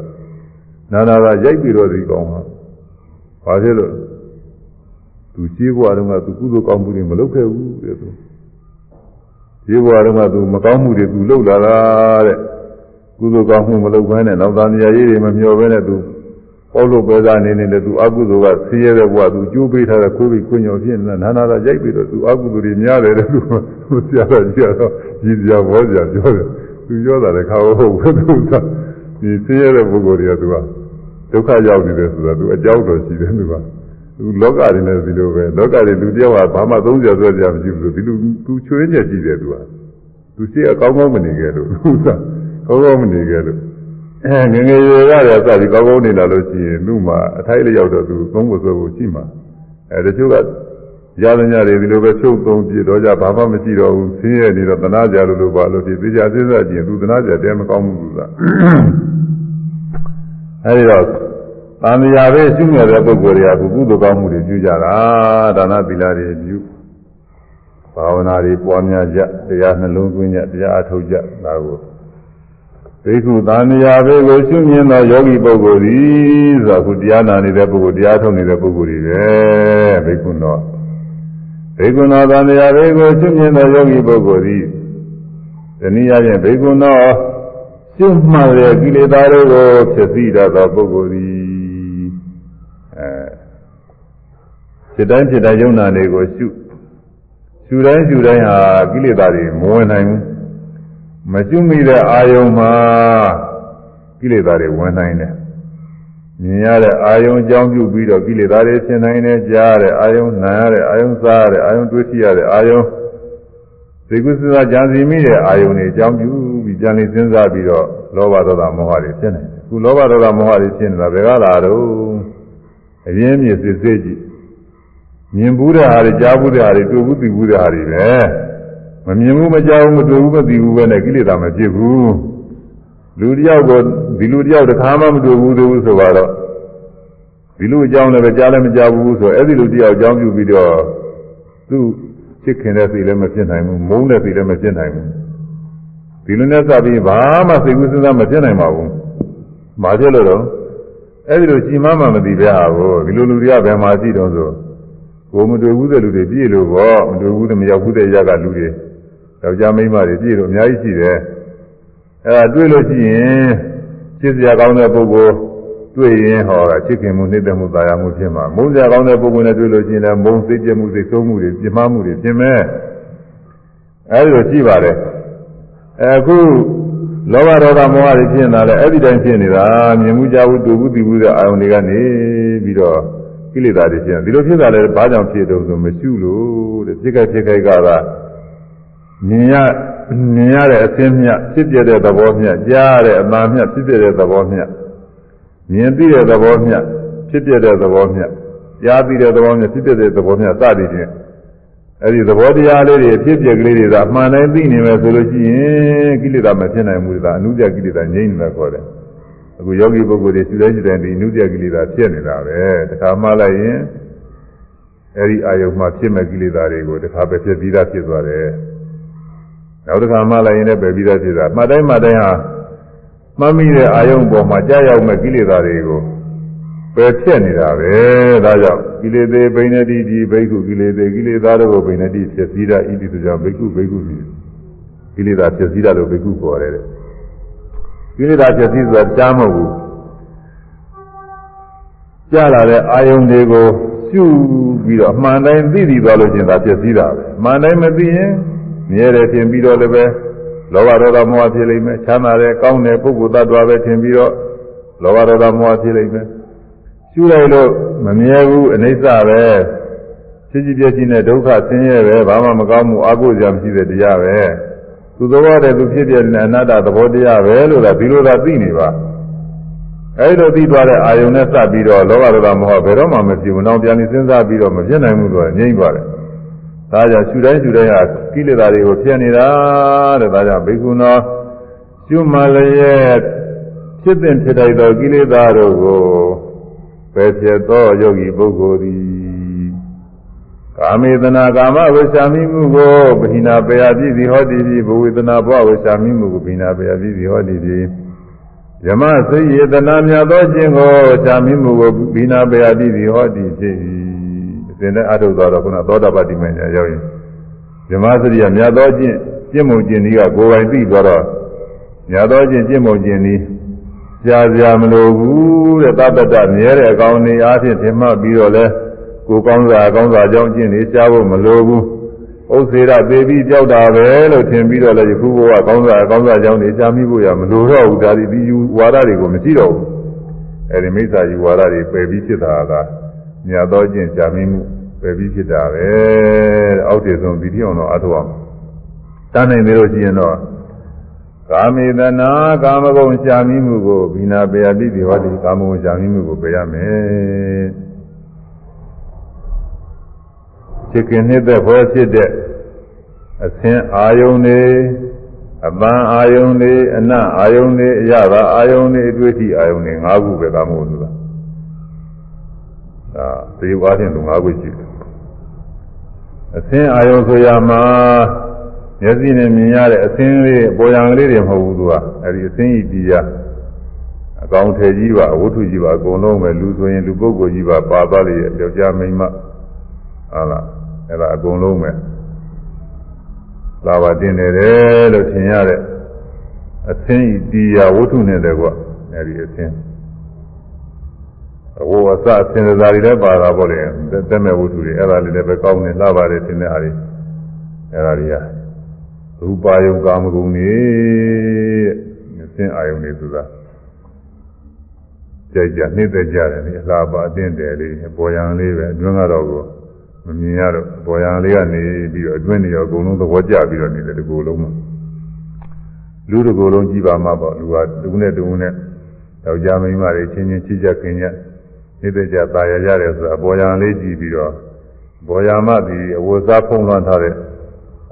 နာနာကရိုက်ပြီးတော့ဒီကောင်းဟာဘာဖြစ်လို့သူရှိဘွားတုန်းကသူကုသိုလ်ကောင်းမှုတွေမလုပ်ခဲ့ဘူးတဲ့သူရှိဘွားတုန်းကသူမကောင်းမှုတွေသူလုပ်လာတာတဲ့ကုသိုလ်ကောင်းမှုမလုပ်ဘဲနဲ့နောက်သားမယားကြီးတွေမမျှော်ဘဲနဲ့သူ ပေါလို့ပဲစားနေနေတယ်သူအကုသိုလ်ကဆင်းရဲတဲ့ဘဝသူကြိုးပေးထားတဲ့ခိုးပြီးခွင့်ညော်ဖြစ်နေတာနာနာသာရိုက်ပြီးတော့သူအကုသိုလ်တွေများတယ်တဲ့သူဆရာတော်ကြီးကတော့ကြီးစရာဘောစရာပြောတယ်သူပြောတာလည်းခါဟုတ်ဘူးသူကဒီဆင်းရဲတဲ့ပုဂ္ဂိုလ်တွေကသူကဒုက္ခရောက်နေတယ်ဆိုတာသူအကြောက်တော်ရှိတယ်သူကသူလောကတွေနဲ့ဒီလိုပဲလောကတွေလူတယောက်ကဘာမှသုံးစရာဆွဲစရာမရှိဘူးဒီလိုသူချွေးညက်ကြည့်တယ်သူကသူရှိအကောင်းကောင်းမနေခဲ့လို့သူကကောင်းကောင်းမနေခဲ့လို့ အဲငငယ်ရွယ်ရတယ်စသည်ကောင်းကောင်းနေလာလို့ရှိရင်သူ့မှာအထိုက်လျောက်တော့သူသုံးဖို့ဆိုဖို့ရှိမှာအဲတချို့ကရတဲ့ညတွေဒီလိုပဲဖြုတ်သုံးပြတော့ကြဘာမှမရှိတော့ဘူးဆင်းရဲနေတော့တနာကြလို့လို့ပါလို့ဒီသိကြသိစားကြည့်ရင်သူတနာကြတဲမကောင်းဘူးသူကအဲဒီတော့သံဃာပဲရှိမြတဲ့ပုဂ္ဂိုလ်တွေကကုသိုလ်ကောင်းမှုတွေပြုကြတာဒါနသီလတွေပြုဘာဝနာတွေပွားများကြတရားနှလုံးသွင်းကြတရားအထုတ်ကြဒါကို သိကုသံဃာပဲကိုရှိမြင်သောယောဂီပုဂ္ဂိုလ်သည်ဆိုတာခုတရားနာနေတဲ့ပုဂ္ဂိုလ်တရားထုတ်နေတဲ့ပုဂ္ဂိုလ်တွေပဲဘိက္ခုနောဘိက္ခုနောသံဃာပဲကိုရှိမြင်သောယောဂီပုဂ္ဂိုလ်သည်တနည်းအားဖြင့်ဘိက္ခုနောရှင်းမှတဲ့ကိလေသာတွေကိုဖြစ်သိတတ်သောပုဂ္ဂိုလ်သည်အဲဖြစ်တိုင်းဖြစ်တိုင်းယုံနာတွေကိုရှုရှုတိုင်းရှုတိုင်းဟာကိလေသာတွေမဝင်နိုင်ဘူး မကျွမိတဲ့အာယုံမှာကိလေသာတွေဝင်နိုင်တယ်မြင်ရတဲ့အာယုံအကြောင်းပြုပြီးတော့ကိလေသာတွေဖြစ်နိုင်တယ်ကြားရတဲ့အာယုံနားရတဲ့အာယုံစားရတဲ့အာယုံတွေးကြည့်ရတဲ့အာယုံသိကုသဇာကြံစီမိတဲ့အာယုံတွေအကြောင်းပြုပြီးကြံနေစဉ်းစားပြီးတော့လောဘဒေါသမောဟတွေဖြစ်နေတယ်အခုလောဘဒေါသမောဟတွေဖြစ်နေတာဘယ်ကလာတော့အရင်မြစ်စစ်စစ်ကြည့်မြင်ဘူးတဲ့ဟာတွေကြားဘူးတဲ့ဟာတွေတွေ့ဘူးသိဘူးတဲ့ဟာတွေပဲ မမြင်ဘူးမကြောက်ဘူးမတွေ့ဘူးမသိဘူးပဲနဲ့ကိလေသာမဖြစ်ဘူးလူတယောက်ကိုဒီလူတယောက်တစ်ခါမှမတွေ့ဘူးသေးဘူးဆိုတော့ဒီလူအကြောင်းလည်းပဲကြားလည်းမကြားဘူးဆိုအဲ့ဒီလူတယောက်အကြောင်းပြုပြီးတော့သူ့ချစ်ခင်တဲ့စိတ်လည်းမဖြစ်နိုင်ဘူးမုန်းတဲ့စိတ်လည်းမဖြစ်နိုင်ဘူးဒီလိုနဲ့စပြီးဘာမှစိတ်ကူးစဉ်းစားမဖြစ်နိုင်ပါဘူး။မာဖြစ်လို့တော့အဲ့ဒီလိုကြည်မမှမသိပဲဟာကိုဒီလိုလူတွေကဘယ်မှာရှိတော့ဆိုကိုမတွေ့ဘူးတဲ့လူတွေပြည့်လို့ပေါ့မတွေ့ဘူးတဲ့မရောက်ဘူးတဲ့ရကလူတွေ ယောက်ျားမိန်းမတွေပြည့်လို့အများကြီးရှိတယ်အဲ့ဒါတွေ့လို့ရှိရင်ချစ်စရာကောင်းတဲ့ပုဂ္ဂိုလ်တွေ့ရင်ဟောတာချစ်ခင်မှုနှိမ့်သက်မှုသာယာမှုဖြစ်မှာမုန်းစရာကောင်းတဲ့ပုဂ္ဂိုလ်နဲ့တွေ့လို့ရှိရင်လည်းမုန်းစိတ်ကြမှုစိတ်ဆိုးမှုတွေပြင်းမမှုတွေဖြစ်မယ်အဲ့ဒီလိုရှိပါတယ်အခုလောဘဒေါသမောဟတွေဖြစ်နေတာလည်းအဲ့ဒီတိုင်းဖြစ်နေတာမြင်မှုကြဘူးတွေ့ဘူးသိဘူးတဲ့အာယုန်တွေကနေပြီးတော့ကိလေသာတွေဖြစ်နေဒီလိုဖြစ်တာလည်းဘာကြောင့်ဖြစ်တော့ဆိုမရှိလို့တဲ့ဖြစ်ခဲ့ဖြစ်ခဲ့ကသာ မြင်ရမြင်ရတဲ့အသင်းမြတ်ဖြစ်ပြတဲ့သဘောမြတ်ကြားရတဲ့အမှန်မြတ်ဖြစ်ပြတဲ့သဘောမြတ်မြင်သိတဲ့သဘောမြတ်ဖြစ်ပြတဲ့သဘောမြတ်ကြားသိတဲ့သဘောမြတ်ဖြစ်ပြတဲ့သဘောမြတ်စသည်ဖြင့်အဲ့ဒီသဘောတရားလေးတွေဖြစ်ပြကလေးတွေသာမှန်တိုင်းသိနေမယ်ဆိုလို့ရှိရင်ကိလေသာမဖြစ်နိုင်ဘူးသာအနုပြကိလေသာငြိမ့်နေတာခေါ်တယ်အခုယောဂီပုဂ္ဂိုလ်တွေရှိတဲ့ရှိတဲ့ဒီအနုပြကိလေသာဖြစ်နေတာပဲတခါမှလိုက်ရင်အဲ့ဒီအာယုံမှာဖြစ်မဲ့ကိလေသာတွေကိုတခါပဲဖြစ်ပြီးသားဖြစ်သွားတယ် နောက်တစ်ခါမှလိုက်ရင်လည်းပဲပြီးသားဖြစ်တာမှတ်တိုင်းမှတ်တိုင်းဟာမှတ်မိတဲ့အာယုံပေါ်မှာကြာရောက်မဲ့ကိလေသာတွေကိုပယ်ဖြစ်နေတာပဲဒါကြောင့်ကိလေသေဘိနေတိဒီဘိက္ခုကိလေသေကိလေသာတို့ကိုဘိနေတိဖြစ်စည်းတာဣတိဆိုကြောင့်ဘိက္ခုဘိက္ခုကိလေသာဖြစ်စည်းတာလို့ဘိက္ခုခေါ်တယ်ကိလေသာဖြစ်စည်းဆိုတာကြားမဟုတ်ဘူးကြားလာတဲ့အာယုန်တွေကိုရှုပြီးတော့အမှန်တိုင်းသိသိသွားလို့ချင်းဒါဖြစ်စည်းတာပဲအမှန်တိုင်းမသိရင် မြဲတယ်ထင်ပြီးတော့လည်းပဲလောဘဒေါသမောဟဖြစ်လိမ့်မယ်ချမ်းသာတယ်ကောင်းတယ်ပုဂ္ဂိုလ်သတ္တဝါပဲထင်ပြီးတော့လောဘဒေါသမောဟဖြစ်လိမ့်မယ်ရှုလိုက်လို့မမြဲဘူးအနိစ္စပဲဖြစ်ကြည့်ပြည့်ချင်းတဲ့ဒုက္ခဆင်းရဲပဲဘာမှမကောင်းမှုအာကိုစရာမရှိတဲ့တရားပဲသူသဘောတည်းသူဖြစ်ပြတဲ့အနတ္တသဘောတရားပဲလို့သာဒီလိုသာသိနေပါအဲဒီလိုသိသွားတဲ့အာယုန်နဲ့စပ်ပြီးတော့လောဘဒေါသမဟောဘယ်တော့မှမဖြစ်ဘူး။နောက်ပြန်ပြီးစဉ်းစားပြီးတော့မဖြစ်နိုင်ဘူးလို့ငြိမ့်သွားတယ်။ ဒါကြောင့်ရှုတိုင်းရှုတိုင်းဟာကိလေသာတွေကိုဖျက်နေတာတဲ့။ဒါကြောင့်ဘိက္ခုနောရှုမှလည်းရဲ့ဖြစ်တဲ့ဖြစ်တိုက်သောကိလေသာတို့ကိုပယ်ဖြစ်သောယောဂီပုဂ္ဂိုလ်သည်ကာမေတနာကာမဝိရှာမိမှုကိုဗိနာပေယပြည့်စီဟောတည်ပြီးဘဝေဒနာဘဝဝိရှာမိမှုကိုဗိနာပေယပြည့်စီဟောတည်ပြီးယမစိတ်ယေတနာမြတ်သောခြင်းကိုရှာမိမှုကိုဗိနာပေယပြည့်စီဟောတည်ဖြစ်၏အ စဉ်နဲ့အထုတ်သွားတော့ခုနသောတာပတ္တိမဉ္ဇဉ်ရောက်ရင်ယမစိတ်ရမြတ်သောခြင်းကျင့်မှုကျင့်ဤကကိုယ်ပိုင်သိသွားတော့မြတ်သောခြင်းကျင့်မှုကျင့်ဤကြာကြာမလိုဘူးတဲ့သတ္တတမြဲတဲ့အကောင်းနေအားဖြင့်ထင်မှတ်ပြီးတော့လဲကိုကောင်းစားကောင်းစားကြောင်းကျင့်နေရှားဖို့မလိုဘူးဥစ္စေရသေပြီးကြောက်တာပဲလို့ထင်ပြီးတော့လဲယခုဘဝကောင်းစားကောင်းစားကြောင်းနေရှားမိဖို့ရမလိုတော့ဘူးဒါဒီဒီယူဝါဒတွေကိုမရှိတော့ဘူးအဲဒီမိစ္ဆာယူဝါဒတွေပယ်ပြီးဖြစ်တာက မြတ်သောကျင့်ရှားမိမှုပယ်ပြီးဖြစ်တာပဲတဲ့အောက်တည်ဆုံးဒီတိအောင်တော့အထောက်အောင်တန်းနိုင်သေးလို့ရှိရင်တော့ကာမေတနာကာမဂုဏ်ရှာမိမှုကိုဘိနာပေယတိတိဟောတိကာမဂုဏ်ရှာမိမှုကိုပယ်ရမယ်ဖြစ်ခင်နှစ်သက်ဘောဖြစ်တဲ့အသင်အာယုန်တွေအပန်းအာယုန်တွေအနအာယုန်တွေအရသာအာယုန်တွေအတွေ့အထိအာယုန်တွေ၅ခုပဲကာမဂုဏ်ဆိုတာ ဒါသေဝါဖြင့်သူ၅ခုရှိတယ်အသင်အာယုန်ဆိုရမှာမျက်စိနဲ့မြင်ရတဲ့အသင်းလေးပေါ်ရန်ကလေးတွေမဟုတ်ဘူးသူကအဲဒီအသင်းဤတရားအကောင်ထည်ကြီးပါဝတ္ထုကြီးပါအကုန်လုံးပဲလူဆိုရင်လူပုဂ္ဂိုလ်ကြီးပါပါသွားလေယောက်ျားမိန်းမဟုတ်လားအဲဒါအကုန်လုံးပဲလာပါတင်နေတယ်လို့ထင်ရတဲ့အသင်းဤတရားဝတ္ထုနဲ့တည်းကွအဲဒီအသင်း ဟိုအစအသင်္သာရီလည်းပါတာပေါ့လေတက်မဲ့ဝတ္ထုတွေအဲ့ဒါလေးလည်းပဲကောင်းနေလာပါတယ်တင်တဲ့အားတွေအဲ့ဒါတွေကရူပါယုံကာမဂုဏ်နေအစင်းအာယုံနေဆိုတာကြိုက်ကြနှိမ့်သက်ကြတယ်လေအလားပါအတင်းတယ်လေးပေါ်ရန်လေးပဲအတွင်းကတော့ကိုမမြင်ရတော့ပေါ်ရန်လေးကနေပြီးတော့အတွင်းနေရောအကုန်လုံးသဘောကျပြီးတော့နေတယ်ဒီကိုယ်လုံးမှာလူတစ်ကိုယ်လုံးကြည့်ပါမှပေါ့လူကတူနဲ့တူနဲ့ယောက်ျားမိန်းမတွေချင်းချင်းချစ်ကြခင်ကြ နှိမ့်သက်ကြตายရရတယ်ဆိုတာပေါ်ရန်လေးကြည့်ပြီးတော့ပေါ်ရမဒီအဝတ်စားဖုံးလွှမ်းထားတဲ့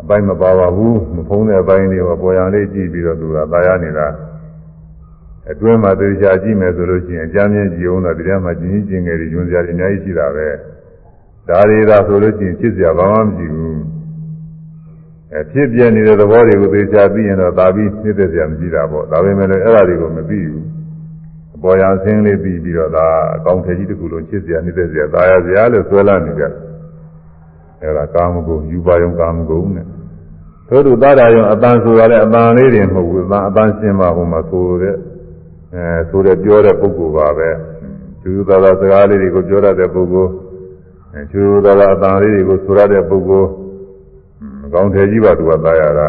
အပိုင်းမပါပါဘူးမဖုံးတဲ့အပိုင်းတွေကပေါ်ရန်လေးကြည့်ပြီးတော့သူကตายရနေတာအတွင်းမှာသေချာကြည့်မယ်ဆိုလို့ရှိရင်အကြမ်းမြင့်ကြည့်အောင်တော့ဒီထဲမှာကျင်းကျင်းငယ်တွေညွန်စရာတွေအများကြီးရှိတာပဲဒါတွေသာဆိုလို့ရှိရင်ဖြစ်စရာဘာမှမရှိဘူးအဲဖြစ်ပြနေတဲ့သဘောတွေကိုသေချာသိရင်တော့ဒါပြီးဖြစ်တဲ့စရာမရှိတာပေါ့ဒါပေမဲ့လည်းအဲ့ဒါတွေကိုမသိဘူးအ ပေါ်ရန်ဆင်းလေးပြီးပြီးတော့ဒါအကောင့်ထဲကြီးတစ်ခုလုံးဖြစ်စရာနေတဲ့စရာဒါရစရာလို့ဆွဲလာနေကြတယ်အဲ့ဒါကာမဂုဏ်ယူပါယုံကာမဂုဏ်နဲ့တို့တို့သာရယုံအတန်ဆိုတာလည်းအတန်လေးတွေမဟုတ်ဘူးအတန်အတန်ရှင်းပါဟိုမှာဆိုတဲ့အဲဆိုတဲ့ပြောတဲ့ပုဂ္ဂိုလ်ပါပဲကျူသာသာစကားလေးတွေကိုပြောရတဲ့ပုဂ္ဂိုလ်အဲကျူသာသာအတန်လေးတွေကိုဆိုရတဲ့ပုဂ္ဂိုလ်အကောင်းထည်ကြီးပါသူကသာရတာ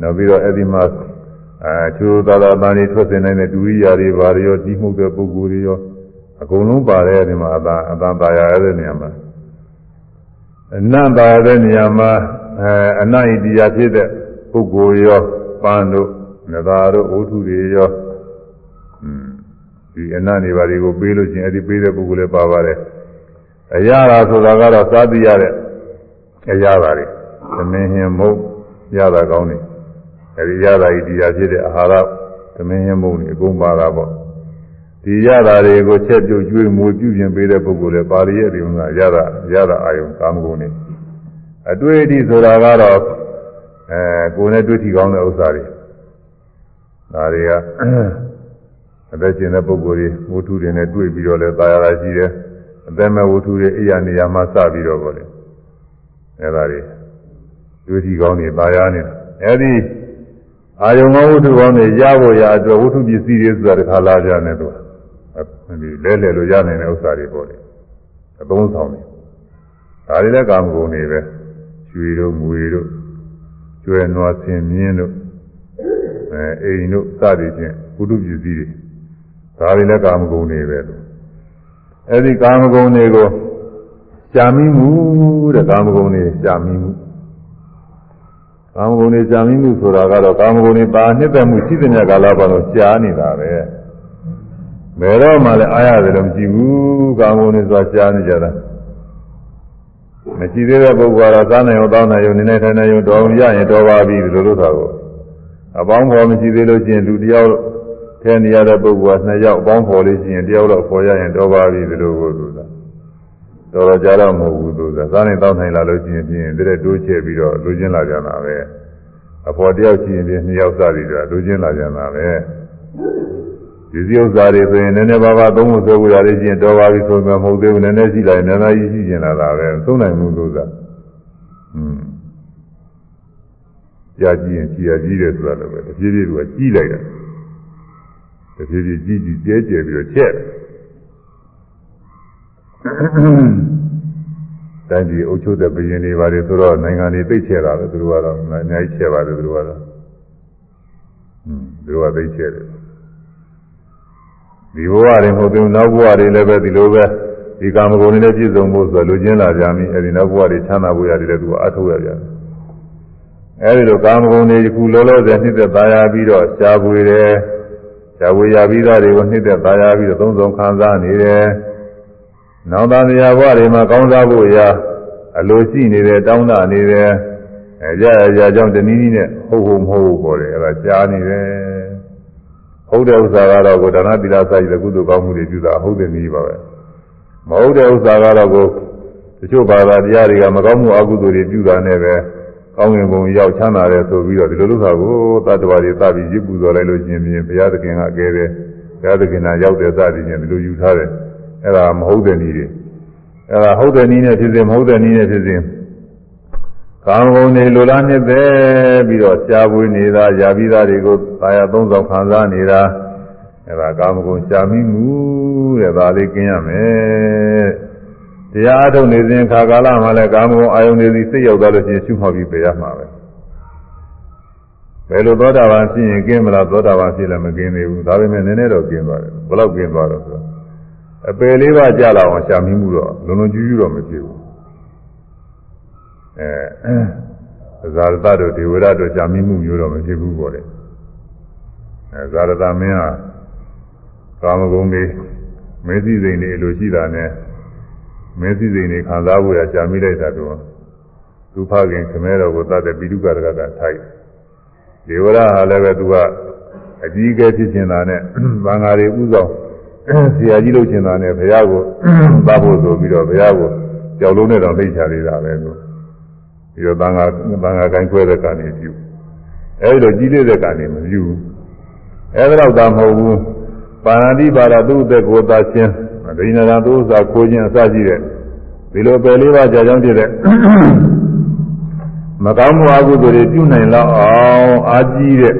နောက်ပြီးတော့အဲ့ဒီမှာ အဲကျူသာသာအတန်လေးထွက်စင်နေတဲ့ဒုရိယာတွေဘာတွေရောကြီးမှုတဲ့ပုဂ္ဂိုလ်တွေရောအကုန်လုံးပါတယ်ဒီမှာအတန်အတန်သာရရတဲ့နေရာမှာအနတ္တာတဲ့နေရာမှာအဲအနဣတိယဖြစ်တဲ့ပုဂ္ဂိုလ်ရောပန်းတို့နဂါတို့ဝုထုတွေရောဒီအနတ်နေပါတွေကိုပေးလို့ချင်းအဲ့ဒီပေးတဲ့ပုဂ္ဂိုလ်လည်းပါပါတယ်အရာသာဆိုတာကတော့စားသိရတဲ့အရာသာတွေသမင်းဟင်မုတ်ရတာကောင်းနေ အဲ့ဒီရတာဤတရားဖြစ်တဲ့အာဟာရသမင်းဟင်မုတ်နေအကုန်ပါတာပေါ့ဒီရတာတွေကိုချက်ပြုတ်ကျွေးမွေပြုပြင်ပေးတဲ့ပုဂ္ဂိုလ်လည်းပါရိရဲ့ဒီမှာရတာရတာအာယုံကာမဂုဏ်နေအတွေ့အထိဆိုတာကတော့အဲကိုယ်နဲ့တွေ့ထီကောင်းတဲ့ဥစ္စာတွေဒါတွေကအသက်ရှင်တဲ့ပုဂ္ဂိုလ်တွေဝတ္ထုတွေနဲ့တွေ့ပြီးတော့လဲသာယာတာရှိတယ်အသက်မဲ့ဝတ္ထုတွေအိယာနေရာမှာစပြီးတော့ပေါ့လေအဲဒါတွေတွေ့ထီကောင်းတွေသာယာနေတာအဲဒီ အာယုံမဝတ္ထုကောင်းတွေရဖို့ရအတွက်ဝတ္ထုပစ္စည်းတွေဆိုတာတစ်ခါလာကြတယ်သူဒီလဲလဲလို့ရနိုင်တဲ့ဥစ္စာတွေပေါ့လေအသုံးဆောင်တယ်ဒါတွေလည်းကာမဂုဏ်တွေပဲရွှေတို့ငွေတို့ကျွဲနွားဆင်မြင်းတို့အဲအိမ်တို့စသည်ဖြင့်ဝတ္ထုပစ္စည်းတွေဒါတွေလည်းကာမဂုဏ်တွေပဲလို့အဲဒီကာမဂုဏ်တွေကိုကြာမိမှုတဲ့ကာမဂုဏ်တွေကြာမိမှု ကာမဂုဏ်တွေကြာမိမှုဆိုတာကတော့ကာမဂုဏ်တွေပါနှစ်သက်မှုရှိတဲ့ညကာလပတ်လုံးကြာနေတာပဲဘယ်တော့မှလည်းအားရတယ်လို့မရှိဘူးကာမဂုဏ်တွေဆိုတာကြာနေကြတာမရှိသေးတဲ့ပုဂ္ဂိုလ်ကတော့စားနိုင်အောင်တောင်းနိုင်အောင်နေနေထိုင်နိုင်အောင်တော်အောင်ရရင်တော်ပါပြီဒီလိုလို့သာကိုအပေါင်းဖော်မရှိသေးလို့ချင်းလူတယောက်ထဲနေရတဲ့ပုဂ္ဂိုလ်ကနှစ်ယောက်အပေါင်းဖော်လို့ရှိရင်တယောက်တော့ဖော်ရရင်တော်ပါပြီဒီလိုကိုသူက တော်တော်ကြာတော့မဟုတ်ဘူးသူကစားနိုင်တောင်းနိုင်လာလို့ရှိရင်ဖြင့်တည်းတိုးချဲ့ပြီးတော့လူချင်းလာကြတာပဲအဖော်တယောက်ရှိရင်ဖြင့်နှစ်ယောက်စားပြီးတော့လူချင်းလာကြတာပဲဒီစည်းဥစ္စာတွေဆိုရင်နည်းနည်းပါးပါးသုံးဖို့ဆိုကြရတယ်ချင်းတော်ပါပြီဆိုမှမဟုတ်သေးဘူးနည်းနည်းရှိလာရင်နည်းနည်းကြီးရှိကျင်လာတာပဲသုံးနိုင်မှုလို့သာอืมကြာကြည့်ရင်ကြီးရကြီးတယ်ဆိုတာလည်းပဲတဖြည်းဖြည်းကကြီးလိုက်တာတဖြည်းဖြည်းကြီးကြီးကျဲကျဲပြီးတော့ချက်တို င်းပြည်အုပ်ချုပ်တဲ့ဘုရင်တွေပါတယ်ဆိုတော့နိုင်ငံတွေသိချက်တာပဲသူတို့ကတော့အများကြီးချက်ပါတယ်သူတို့ကတော့อืมသူတို့ကသိချက်တယ်ဒီဘဝတွေမဟုတ်ဘူးနောက်ဘဝတွေလည်းပဲဒီလိုပဲဒီကာမဂုဏ်တွေနဲ့ပြည့်စုံဖို့ဆိုလူချင်းလာကြပြီအဲဒီနောက်ဘဝတွေချမ်းသာဖို့ရတယ်လည်းသူကအထုတ်ရကြတယ်အဲဒီလိုကာမဂုဏ်တွေခုလောလောဆယ်နှိမ့်သက်သားရပြီးတော့ရှားပွေတယ်ရှားပွေရပြီးသားတွေကိုနှိမ့်သက်သားရပြီးတော့သုံးဆုံးခံစားနေတယ် နောက်သားတရားဘဝတွေမှာကောင်းစားဖို့ရာအလိုရှိနေတယ်တောင်းတနေတယ်အဲကြရကြကြောင့်တနည်းနည်းနဲ့ဟုတ်ဟုတ်မဟုတ်ဘူးပေါ်တယ်အဲဒါရှားနေတယ်ဟုတ်တဲ့ဥစ္စာကတော့ကိုဒါနသီလစာရည်ကုသိုလ်ကောင်းမှုတွေပြုတာဟုတ်တဲ့နည်းပါပဲမဟုတ်တဲ့ဥစ္စာကတော့ကိုတချို့ဘာသာတရားတွေကမကောင်းမှုအကုသိုလ်တွေပြုတာနဲ့ပဲကောင်းငင်ဘုံရောက်ချမ်းသာတယ်ဆိုပြီးတော့ဒီလိုလုပ်တာကိုတတ္တဝါတွေသပြီးရစ်ပူဇော်လိုက်လို့ရှိရင်ဘုရားသခင်ကအကဲတယ်ဘုရားသခင်ကရောက်တဲ့သတိချင်းဒီလိုယူထားတယ် အဲ့ဒါမဟုတ်တဲ့နည်းတွေအဲ့ဒါဟုတ်တဲ့နည်းနဲ့ဖြစ်စေမဟုတ်တဲ့နည်းနဲ့ဖြစ်စေကာမဂုဏ်တွေလိုလားနှစ်သက်ပြီးတော့ရှားပွေးနေတာယာပြီးသားတွေကိုသာယာသုံးဆောင်ခံစားနေတာအဲ့ဒါကာမဂုဏ်ရှားမိမှုတဲ့ဒါလေးကျင်းရမယ်တရားအထုတ်နေစဉ်ခါကာလမှာလည်းကာမဂုဏ်အာယုန်တွေစီစိတ်ရောက်သွားလို့ရှိရင်ရှုမှတ်ပြီးပြရမှာပဲဘယ်လိုသောတာပန်ဖြစ်ရင်ကျင်းမလားသောတာပန်ဖြစ်လည်းမကျင်းသေးဘူးဒါပေမဲ့နည်းနည်းတော့ကျင်းသွားတယ်ဘယ်လောက်ကျင်းသွားတော့ဆို အပယ်လေးပါးကြာလာအောင်ရှာမိမှုတော့လုံလုံကျူးကျူးတော့မဖြစ်ဘူးအဲဇာရတတို့ဒေဝရတို့ကြာမိမှုမျိုးတော့မဖြစ်ဘူးပေါ့လေအဲဇာရတမင်းဟာကာမဂုဏ်တွေမေသိစိန်တွေလိုရှိတာနဲ့မေသိစိန်တွေခံစားဖို့ရကြာမိလိုက်တာတော့သူဖခင်ခမဲတော်ကိုတတ်တဲ့ပိဋကရကကထိုက်ဒေဝရဟာလည်းပဲသူကအကြီးအကဲဖြစ်နေတာနဲ့ဘင်္ဂါတွေဥဆောင် ဆရာကြီးလုပ်ချင်တာနဲ့ဘုရားကိုသတ်ဖို့ဆိုပြီးတော့ဘုရားကိုကြောက်လုံးနဲ့တော့သိချသေးတာပဲလို့ပြီးတော့သံဃာသံဃာကိုင်းခွဲတဲ့ကနေပြုအဲဒီလိုကြီးလေးတဲ့ကနေမပြုဘူးအဲဒီတော့သာမဟုတ်ဘူးပါဏာတိပါရသူ့အသက်ကိုသာချင်းဒိဏရာသူဥစ္စာခိုးခြင်းအစရှိတဲ့ဒီလိုပယ်လေးပါးကြာကြောင်းဖြစ်တဲ့မကောင်းမှုအကုသိုလ်တွေပြုနိုင်လောက်အောင်အာကြီးတဲ့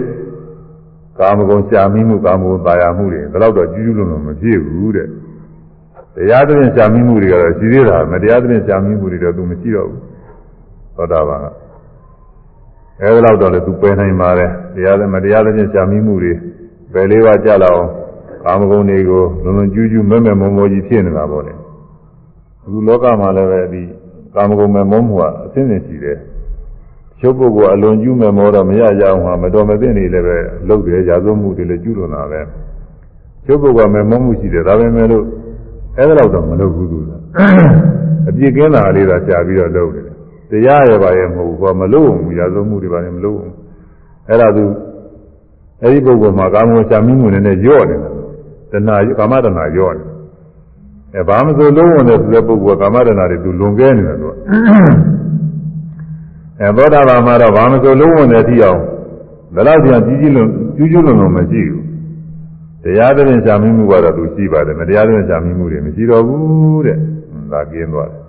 ကာမဂုဏ်ရှာမိမှုကာမဂုဏ်ပါရမှုတွေဒါတော့ကျူးကျူးလုံးလုံးမဖြစ်ဘူးတဲ့တရားသဖြင့်ရှာမိမှုတွေကတော့ရှိသေးတာမတရားသဖြင့်ရှာမိမှုတွေတော့သူမရှိတော့ဘူးသောတာပန်ကအဲဒါတော့လည်းသူပယ်နိုင်ပါတယ်တရားသမတရားသဖြင့်ရှာမိမှုတွေပယ်လေးပါးကြလောက်အောင်ကာမဂုဏ်တွေကိုလုံးလုံးကျူးကျူးမဲမဲမုံမောကြီးဖြစ်နေတာပေါ့လေအခုလောကမှာလည်းပဲဒီကာမဂုဏ်မဲမုံမှုကအဆင်းဆင်းရှိတယ် ကျုပ်ပုဂ္ဂိုလ်အလွန်ကျူးမဲ့မောတော့မရကြအောင်ဟာမတော်မသိနေလည်းပဲလုပ်တယ်ရာဇဝမှုတွေလည်းကျူးလွန်တာပဲကျုပ်ပုဂ္ဂိုလ်မဲ့မောမှုရှိတယ်ဒါပေမဲ့လို့အဲ့ဒါတော့မလုပ်ဘူးသူကအပြစ်ကင်းတာလေးသာရှားပြီးတော့လုပ်တယ်တရားရပါရဲ့မဟုတ်ဘူးကွာမလုပ်ဘူးရာဇဝမှုတွေပါလည်းမလုပ်ဘူးအဲ့ဒါသူအဲ့ဒီပုဂ္ဂိုလ်မှာကာမဂုဏ်ရှားမိမှုနဲ့ညော့နေတာတဏှာကာမတဏှာညော့နေအဲဘာမဆိုလုံးဝတဲ့ဆိုတဲ့ပုဂ္ဂိုလ်ကကာမတဏှာတွေသူလွန်ကဲနေတယ်သူက အဲသောတာပန်မှာတော့ဘာမဆိုလုံးဝတဲ့အထိအောင်ဘယ်တော့ပြန်ကြီးကြီးလွန်ကျူးကျူးလွန်လွန်မရှိဘူးတရားတဲ့ရှားမိမှုကတော့သူရှိပါတယ်မတရားတဲ့ရှားမိမှုတွေမရှိတော့ဘူးတဲ့ဒါကျင်းသွားတယ်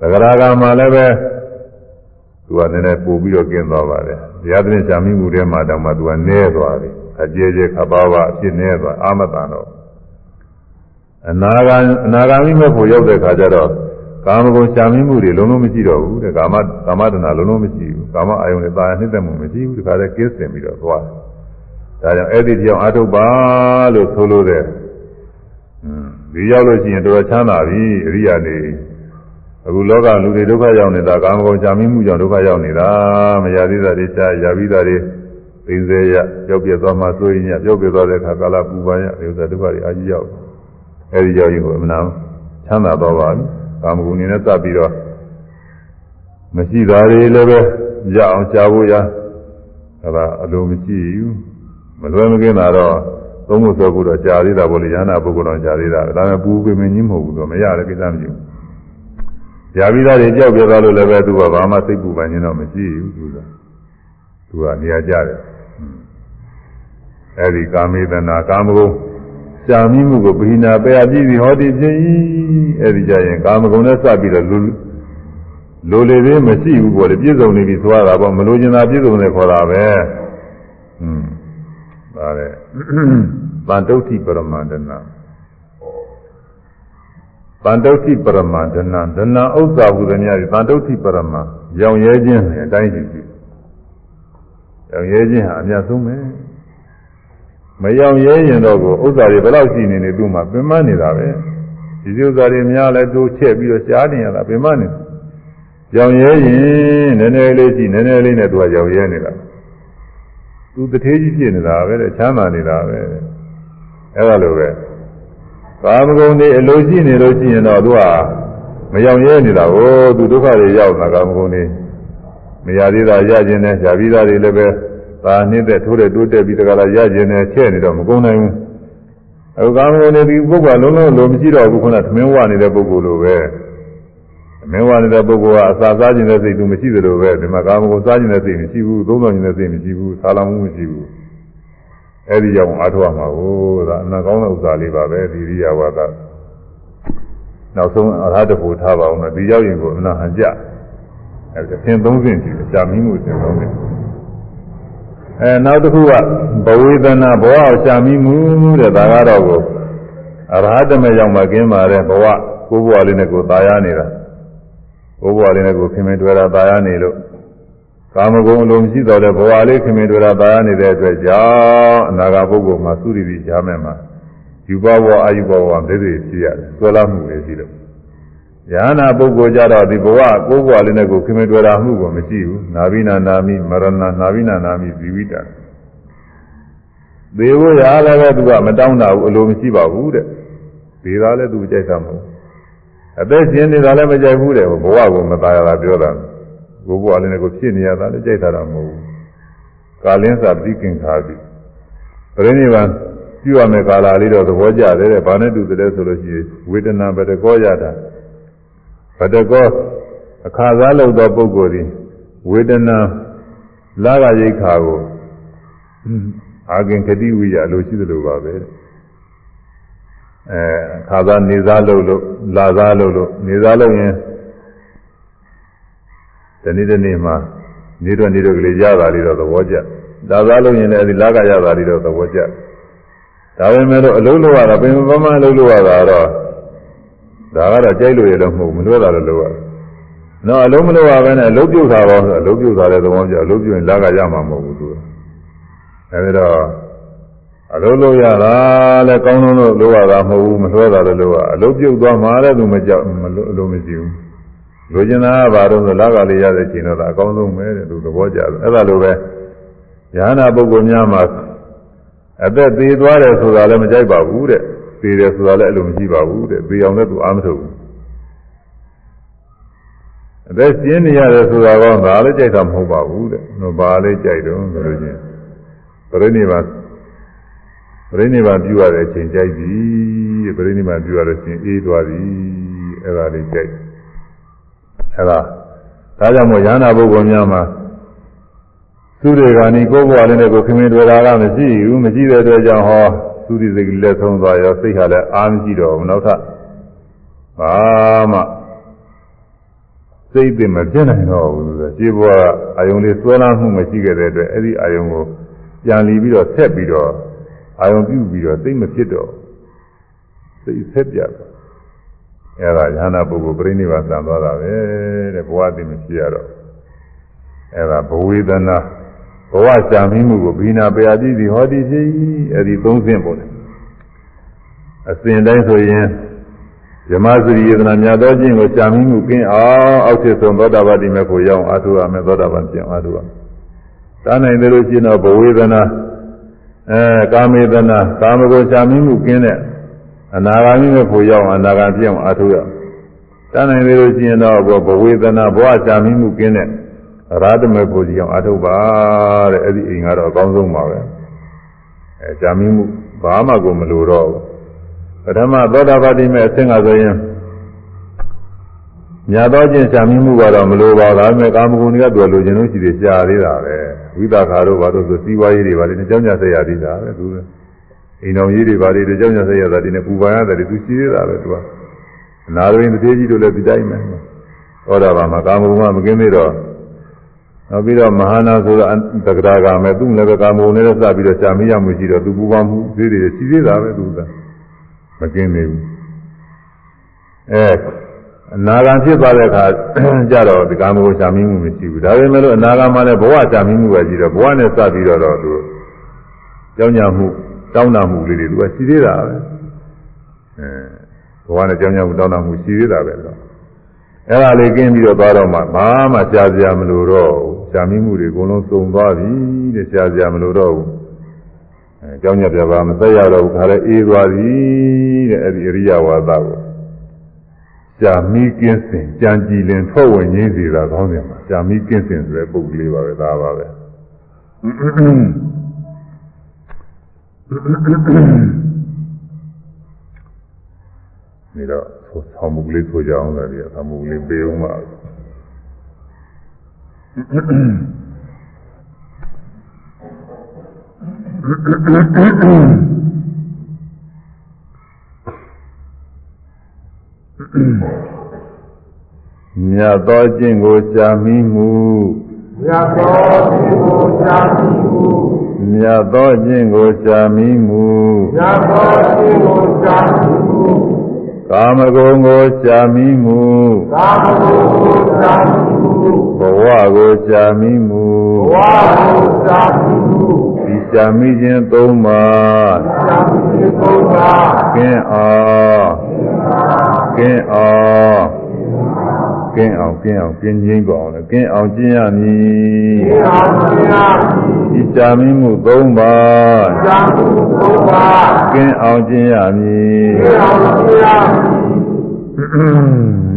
သဂရာကမှာလည်းပဲသူကနည်းနည်းပို့ပြီးတော့ကျင်းသွားပါတယ်တရားတဲ့ရှားမိမှုတွေမှာတောင်မှသူကနည်းသွားတယ်အကျဲကျဲခပါပါအဖြစ်နည်းသွားအာမတန်တော့အနာဂါအနာဂါမိမဲ့ဖို့ရောက်တဲ့ခါကျတော့ ကာမဂုဏ်ရှားမိမှုတွေလုံးလုံးမရှိတော့ဘူးတဲ့ကာမကာမတဏလုံးလုံးမရှိဘူးကာမအာယုန်နဲ့တာနှိမ့်သက်မှုမရှိဘူးဒီခါလဲကင်းစင်ပြီးတော့သွားတယ်ဒါကြောင့်အဲ့ဒီတရားအထုတ်ပါလို့ဆိုလို့တဲ့ဒီရောက်လို့ရှိရင်တော်ချမ်းသာပြီအရိယာနေအခုလောကလူတွေဒုက္ခရောက်နေတာကာမဂုဏ်ကြာမိမှုကြောင့်ဒုက္ခရောက်နေတာမရသေးတာတွေရှားရပြီးတာတွေသိစေရကြောက်ပြသွားမှဆိုရင်ညကြောက်ပြသွားတဲ့အခါကာလပူပန်ရဒီဥစ္စာဒုက္ခတွေအာကြီးရောက်အဲဒီရောက်ရင်ကိုအမှန်ချမ်းသာတော့ပါဘူး ကာမဂုဏ်နေနဲ့စပ်ပြီးတော့မရှိတာတွေလည်းပဲရအောင်ရှားဖို့ရအဲဒါအလိုမရှိဘူးမလွယ်မကင်းတာတော့သုံးဖို့ဆိုဖို့တော့ကြာသေးတာပေါ့လေရဟနာပုဂ္ဂိုလ်တော်ကြာသေးတာဒါပေမဲ့ပူပင်မင်းကြီးမဟုတ်ဘူးတော့မရတဲ့ကိစ္စမရှိဘူးကြာပြီးသားတွေကြောက်ပြသွားလို့လည်းပဲသူကဘာမှစိတ်ပူပန်ခြင်းတော့မရှိဘူးသူကသူကနေရာကြတယ်အဲဒီကာမေတနာကာမဂုဏ် ရှာမိမှုကိုပိဏာပယ်အပြည့်ပြီးဟောတည်ခြင်းဤအဲဒီကြရင်ကာမဂုဏ်နဲ့စပ်ပြီးတော့လူလိုလေသေးမရှိဘူးပေါ့လေပြည့်စုံနေပြီသွားတာပေါ့မလိုချင်တာပြည့်စုံတယ်ခေါ်တာပဲอืมဒါလေဗန္တုဋ္ဌိပရမန္တနာဗန္တုဋ္ဌိပရမန္တနာဒနာဥစ္စာဟုသည်များဗန္တုဋ္ဌိပရမရောင်ရဲခြင်းအတိုင်းရှိရှိရောင်ရဲခြင်းဟာအများဆုံးပဲ မရောင်ရဲရင်တော့ကိုဥစ္စာတွေဘယ်လောက်ရှိနေနေသူ့မှာပင်မနေတာပဲဒီဥစ္စာတွေများလဲတိုးချက်ပြီးတော့ရှားနေရတာပင်မနေရောင်ရဲရင်နည်းနည်းလေးရှိနည်းနည်းလေးနဲ့သူကရောင်ရဲနေတာသူတထေးကြီးဖြစ်နေတာပဲတဲ့ချမ်းသာနေတာပဲတဲ့အဲ့ဒါလိုပဲကာမဂုဏ်တွေအလိုရှိနေလို့ရှိရင်တော့သူကမရောင်ရဲနေတာဟိုသူဒုက္ခတွေရောက်တာကာမဂုဏ်တွေမရသေးတာရခြင်းနဲ့ရှားပြီးသားတွေလည်းပဲ ဒါနှင်းသက်ထိုးတဲ့တိုးတက်ပြီးတကလားရခြင်းနဲ့ချဲ့နေတော့မကုန်နိုင်ဘူးအခုကာမဂုဏ်တွေဒီပုဂ္ဂိုလ်လုံးလုံးလိုမရှိတော့ဘူးခုနသမင်းဝနေတဲ့ပုဂ္ဂိုလ်လိုပဲမင်းဝနေတဲ့ပုဂ္ဂိုလ်ကအစာစားခြင်းတဲ့စိတ်သူမရှိသလိုပဲဒီမှာကာမဂုဏ်စားခြင်းတဲ့စိတ်မရှိဘူးသုံးတော်ခြင်းတဲ့စိတ်မရှိဘူးဆာလောင်မှုမရှိဘူးအဲ့ဒီကြောင့်အားထုတ်ရမှာကိုဒါအနာကောင်းတဲ့ဥစ္စာလေးပါပဲဒီရိယဝါဒနောက်ဆုံးအရဟတဖို့ထားပါအောင်မယ်ဒီရောက်ရင်ကိုအနာဟန်ကြအဲ့ဒါသင်သုံးဆင့်ရှိတယ်ရှာမိမှုသင်သုံးဆင့် အဲနောက်တစ်ခုကဘဝေဒနာဘဝကိုရှာမိမှုတဲ့ဒါကတော့ကိုအရဟတမေရောက်မှကင်းပါတဲ့ဘဝကိုယ်ဘဝလေးနဲ့ကိုယ်ตายရနေတာဘဝလေးနဲ့ကိုခင်မင်တွေ့တာตายရနေလို့ကာမဂုဏ်အလုံးရှိတော်တဲ့ဘဝလေးခင်မင်တွေ့တာตายရနေတဲ့အတွက်ကြောင့်အနာဂတ်ပုဂ္ဂိုလ်မှာသုရိတိကြားမဲ့မှာယူဘဝအာယူဘဝဒိဋ္ဌိရှိရတယ်ဆွဲလာမှုတွေရှိလို့ယ ယဟနာပုဂ္ဂိုလ်ကြတော့ဒီဘဝကိုယ်ဘဝလေးနဲ့ကိုခင်မတွေ့တာမှုကမရှိဘူးနာဘိနာနာမိမရဏနာဘိနာနာမိဇီဝိတာသေဖို့ရာလည်းပဲသူကမတောင်းတာဘူးအလိုမရှိပါဘူးတဲ့ဒေသာလည်းသူကြိုက်တာမဟုတ်အသက်ရှင်နေတာလည်းမကြိုက်ဘူးတဲ့ဘဝကိုမသားရတာပြောတာကိုယ်ဘဝလေးနဲ့ကိုဖြစ်နေရတာလည်းကြိုက်တာတော့မဟုတ်ဘူးကာလင်းစာပြိကင်ခါပြီပရိနိဗ္ဗာန်ပြုရမယ့်ကာလလေးတော့သဘောကျတယ်တဲ့ဘာနဲ့တူတယ်ဆိုလို့ရှိရင်ဝေဒနာပတကောရတာ တကောအခါစားလို့သောပုဂ္ဂိုလ်သည်ဝေဒနာလာကရိတ်ခါကိုအာကင်ခတိဝိယလို့ရှိသလိုပါပဲတဲ့အဲခါသာနေစားလို့လို့လာစားလို့လို့နေစားလို့ရင်ဒီနေ့ဒီနေ့မှာနေတော့နေတော့ကလေးရတာလေးတော့သဘောကျဒါစားလို့ရင်လည်းဒီလာကရတာလေးတော့သဘောကျဒါပေမဲ့လို့အလုံးလို့ရတာပင်ပမအလုံးလို့ရတာတော့ ဒါကတော့ကြိုက်လို့ရတော့မဟုတ်မလွဲတာလို့လို့ရနော်အလုံးမလို့ရဘဲနဲ့အလုံးပြုတ်တာတော့အလုံးပြုတ်တာတဲ့သဘောကျအလုံးပြုတ်ရင်လာကရမှာမဟုတ်ဘူးသူအဲဒီတော့အလုံးလို့ရတာလဲကောင်းလုံးလို့လို့ရတာမဟုတ်ဘူးမလွှဲတာလို့လို့ရအလုံးပြုတ်သွားမှလည်းသူမကြောက်မလို့အလုံးမရှိဘူးလိုချင်တာကဘာလို့ဆိုလာကလေးရတဲ့ချိန်တော့အကောင်းဆုံးပဲတဲ့သူသဘောကျတယ်အဲ့ဒါလိုပဲဉာဏပုဂ္ဂိုလ်များမှာအသက်သေးသွားတယ်ဆိုတာလည်းမကြိုက်ပါဘူးတဲ့ သေးတယ်ဆိုတာလည်းအလိုမရှိပါဘူးတဲ့သေအောင်လည်းသူအားမထုတ်ဘူးအသက်ရှင်းနေရတယ်ဆိုတာကဘာလည်းကြိုက်တာမဟုတ်ပါဘူးတဲ့ဘာလည်းကြိုက်တော့ဆိုလို့ချင်းပြိဋိဘပြိဋိဘပြုရတဲ့အချိန်ကြိုက်ပြီပြိဋိဘပြုရတဲ့အချိန်အေးသွားပြီအဲ့ဒါလေးကြိုက်အဲ့ဒါဒါကြောင့်မို့ရဟနာပုဂ္ဂိုလ်များမှာသူတွေကနိကိုယ်ဘဝလေးနဲ့ကိုခင်မင်တွေ့တာကမရှိဘူးမရှိတဲ့အတွက်ကြောင့်ဟော သူဒီစိတ်လက်ဆုံးသွားရောစိတ်ဟာလည်းအားမရှိတော့ဘူးနောက်ထပ်ဘာမှစိတ်သိမပြည့်နိုင်တော့ဘူးဆိုရှင်းဘဝအာယုံလေးဆွဲလန်းမှုမရှိခဲ့တဲ့အတွက်အဲ့ဒီအာယုံကိုပြန်လီပြီးတော့ဆက်ပြီးတော့အာယုံပြုပြီးတော့သိမဖြစ်တော့စိတ်ဆက်ပြတ်အဲ့ဒါဉာဏပုဂ္ဂိုလ်ပြိဋိဘသံသွားတာပဲတဲ့ဘဝသိမဖြစ်ရတော့အဲ့ဒါဘဝေဒနာ ဘဝရှာမိမှုကိုဘိနာပေအကြည့်ဒီဟောဒီရှိအဲ့ဒီသုံးဆင့်ပုံတယ်အစဉ်တိုင်းဆိုရင်ဇမစရိယတနာမြတ်သောခြင်းကိုရှာမိမှုကင်းအောင်အောက်ဖြစ်ဆုံးသောတာပတိမေဖို့ရောက်အထုရမယ်သောတာပန်ပြန်အထုရတားနိုင်တယ်လို့ရှိရင်တော့ဘဝေဒနာအဲကာမေဒနာကာမကိုရှာမိမှုကင်းတဲ့အနာဂါမိမေဖို့ရောက်အနာဂါပြောင်းအထုရတားနိုင်တယ်လို့ရှိရင်တော့ဘဝေဒနာဘဝရှာမိမှုကင်းတဲ့ ရာထမေဖို့ကြောင့်အထုပါတဲ့အဲ့ဒီအိမ်ကတော့အကောင်းဆုံးပါပဲအဲရှာမိမှုဘာမှကိုမလိုတော့ဘူးပထမသောတာပတိမဲ့အဆင့်ကဆိုရင်မြတ်သောကျင့်ရှာမိမှုကတော့မလိုပါဘူးဒါပေမဲ့ကာမဂုဏ်တွေကသူလိုချင်လို့ရှိသေးရှာသေးတာပဲဝိသခါတို့ဘာလို့ဆိုစီးပွားရေးတွေဘာတွေနဲ့ကြောင်းကြဆက်ရသေးတာပဲသူအိမ်တော်ကြီးတွေဘာတွေကြောင်းကြဆက်ရတာဒီနဲ့ပူပန်ရတယ်သူရှိသေးတာပဲသူကအနာရင်းတည်းကြီးတို့လည်းဒီတိုင်းပဲသောတာပန်မှာကာမဂုဏ်ကမကင်းသေးတော့ နောက်ပြီးတော့မဟာနာဆိုတော့တက္ကရာကမဲ့သူ့လည်းပဲကာမဂုဏ်နဲ့စပြီးတော့ရှာမိရမှုရှိတော့သူပူပန်မှုသေးတွေရှိသေးတာပဲသူကမကင်းသေးဘူးအဲအနာဂံဖြစ်သွားတဲ့အခါကြတော့ဒီကာမဂုဏ်ရှာမိမှုမရှိဘူးဒါပေမဲ့လို့အနာဂံမှာလည်းဘဝရှာမိမှုပဲရှိတော့ဘဝနဲ့စပြီးတော့တော့သူကြောင်းကြမှုတောင်းတမှုလေးတွေသူကရှိသေးတာပဲအဲဘဝနဲ့ကြောင်းကြမှုတောင်းတမှုရှိသေးတာပဲတော့အဲ့ဒါလေးကင်းပြီးတော့သွားတော့မှဘာမှရှားစရာမလိုတော့ ဘူးရှာမိမှုတွေအကုန်လုံးစုံသွားပြီတဲ့ရှားစရာမလိုတော့ဘူးအဲကြောင်းညက်ပြပါမသက်ရတော့ဘူးခါလဲအေးသွားပြီတဲ့အဲ့ဒီအရိယဝါဒကိုရှာမိကင်းစင်ကြံကြည်လင်ထွက်ဝင်ရင်းစီတာကောင်းတယ်မှာရှာမိကင်းစင်ဆိုတဲ့ပုဂ္ဂိုလ်လေးပါပဲဒါပါပဲနေတော့ဆောင်းမှုကလေးဆိုကြအောင်လည်းဆောင်းမှုကလေးပေးအောင်ပါ မြတ်သောကျင့်ကိုရှားမိမှုမြတ်သောကျင့်ကိုရှားမိမှုမြတ်သောကျင့်ကိုရှားမိမှုမြတ်သောကျင့်ကိုရှားမိမှုကာမဂုဏ်ကိုရှားမိမှုကာမဂုဏ်ကိုရှားမိမှု ဘဝကိုရှားမိမှုဘဝကိုရှားမိမှုဒီရှားမိခြင်းသုံးပါးရှားမိခြင်းသုံးပါးကင်းအောင်ကင်းအောင်ကင်းအောင်ကင်းအောင်ကင်းငိမ့်ပါအောင်လေကင်းအောင်ကျင့်ရမည်ကင်းအောင်ကျင့်ရမည်ဒီရှားမိမှုသုံးပါးရှားမှုသုံးပါးကင်းအောင်ကျင့်ရမည်ကင်းအောင်ကျင့်ရမည်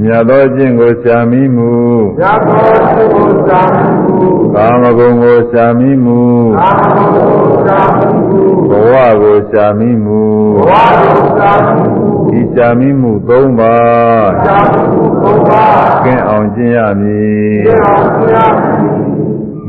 မြတ်သောကျင့်ကိုရှားမိမှုမြတ်သောကျင့်ကိုရှားမိမှုကာမဂုဏ်ကိုရှားမိမှုကာမဂုဏ်ကိုရှားမိမှုဘဝကိုရှားမိမှုဘဝကိုရှားမိမှုဒီရှားမိမှုသုံးပါးရှားမိမှုသုံးပါးကင်းအောင်ကျင့်ရမည်ကင်းအောင်ကျင့်ရမည်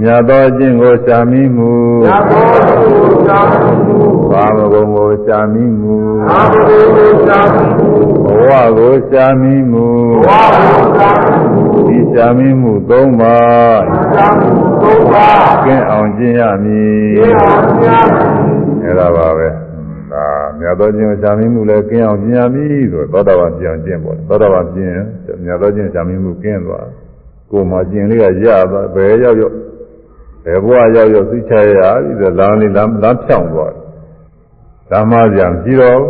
မြတ်သောကျင့်ကိုရှားမိမှုမြတ်သောကျင့်ကိုရှားမိမှုကာမဂုဏ်ကိုရှားမိမှုကာမဂုဏ်ကိုရှားမိမှုဘဝကိုရှားမိမှုဘဝကိုရှားမိမှုဒီရှားမိမှုသုံးပါးရှားမိမှုသုံးပါးကင်းအောင်ကျင့်ရမည်ကင်းအောင်ကျင့်ရမည်အဲ့ဒါပါပဲဒါမြတ်သောကျင့်ကိုရှားမိမှုလည်းကင်းအောင်ကျင့်ရမည်ဆိုသောတာပန်ပြန်ကျင့်ပေါ့သောတာပန်ကျင့်မြတ်သောကျင့်ရှားမိမှုကင်းသွားကိုယ်မှာကျင့်လေးကရသွားဘယ်ရောက်ရောက် ဘယ်ဘဝရောက်ရောက်သိချရပြီဆိုလမ်းလေးလမ်းလမ်းဖြောင်းသွားဓမ္မပြန်ကြည့်တော့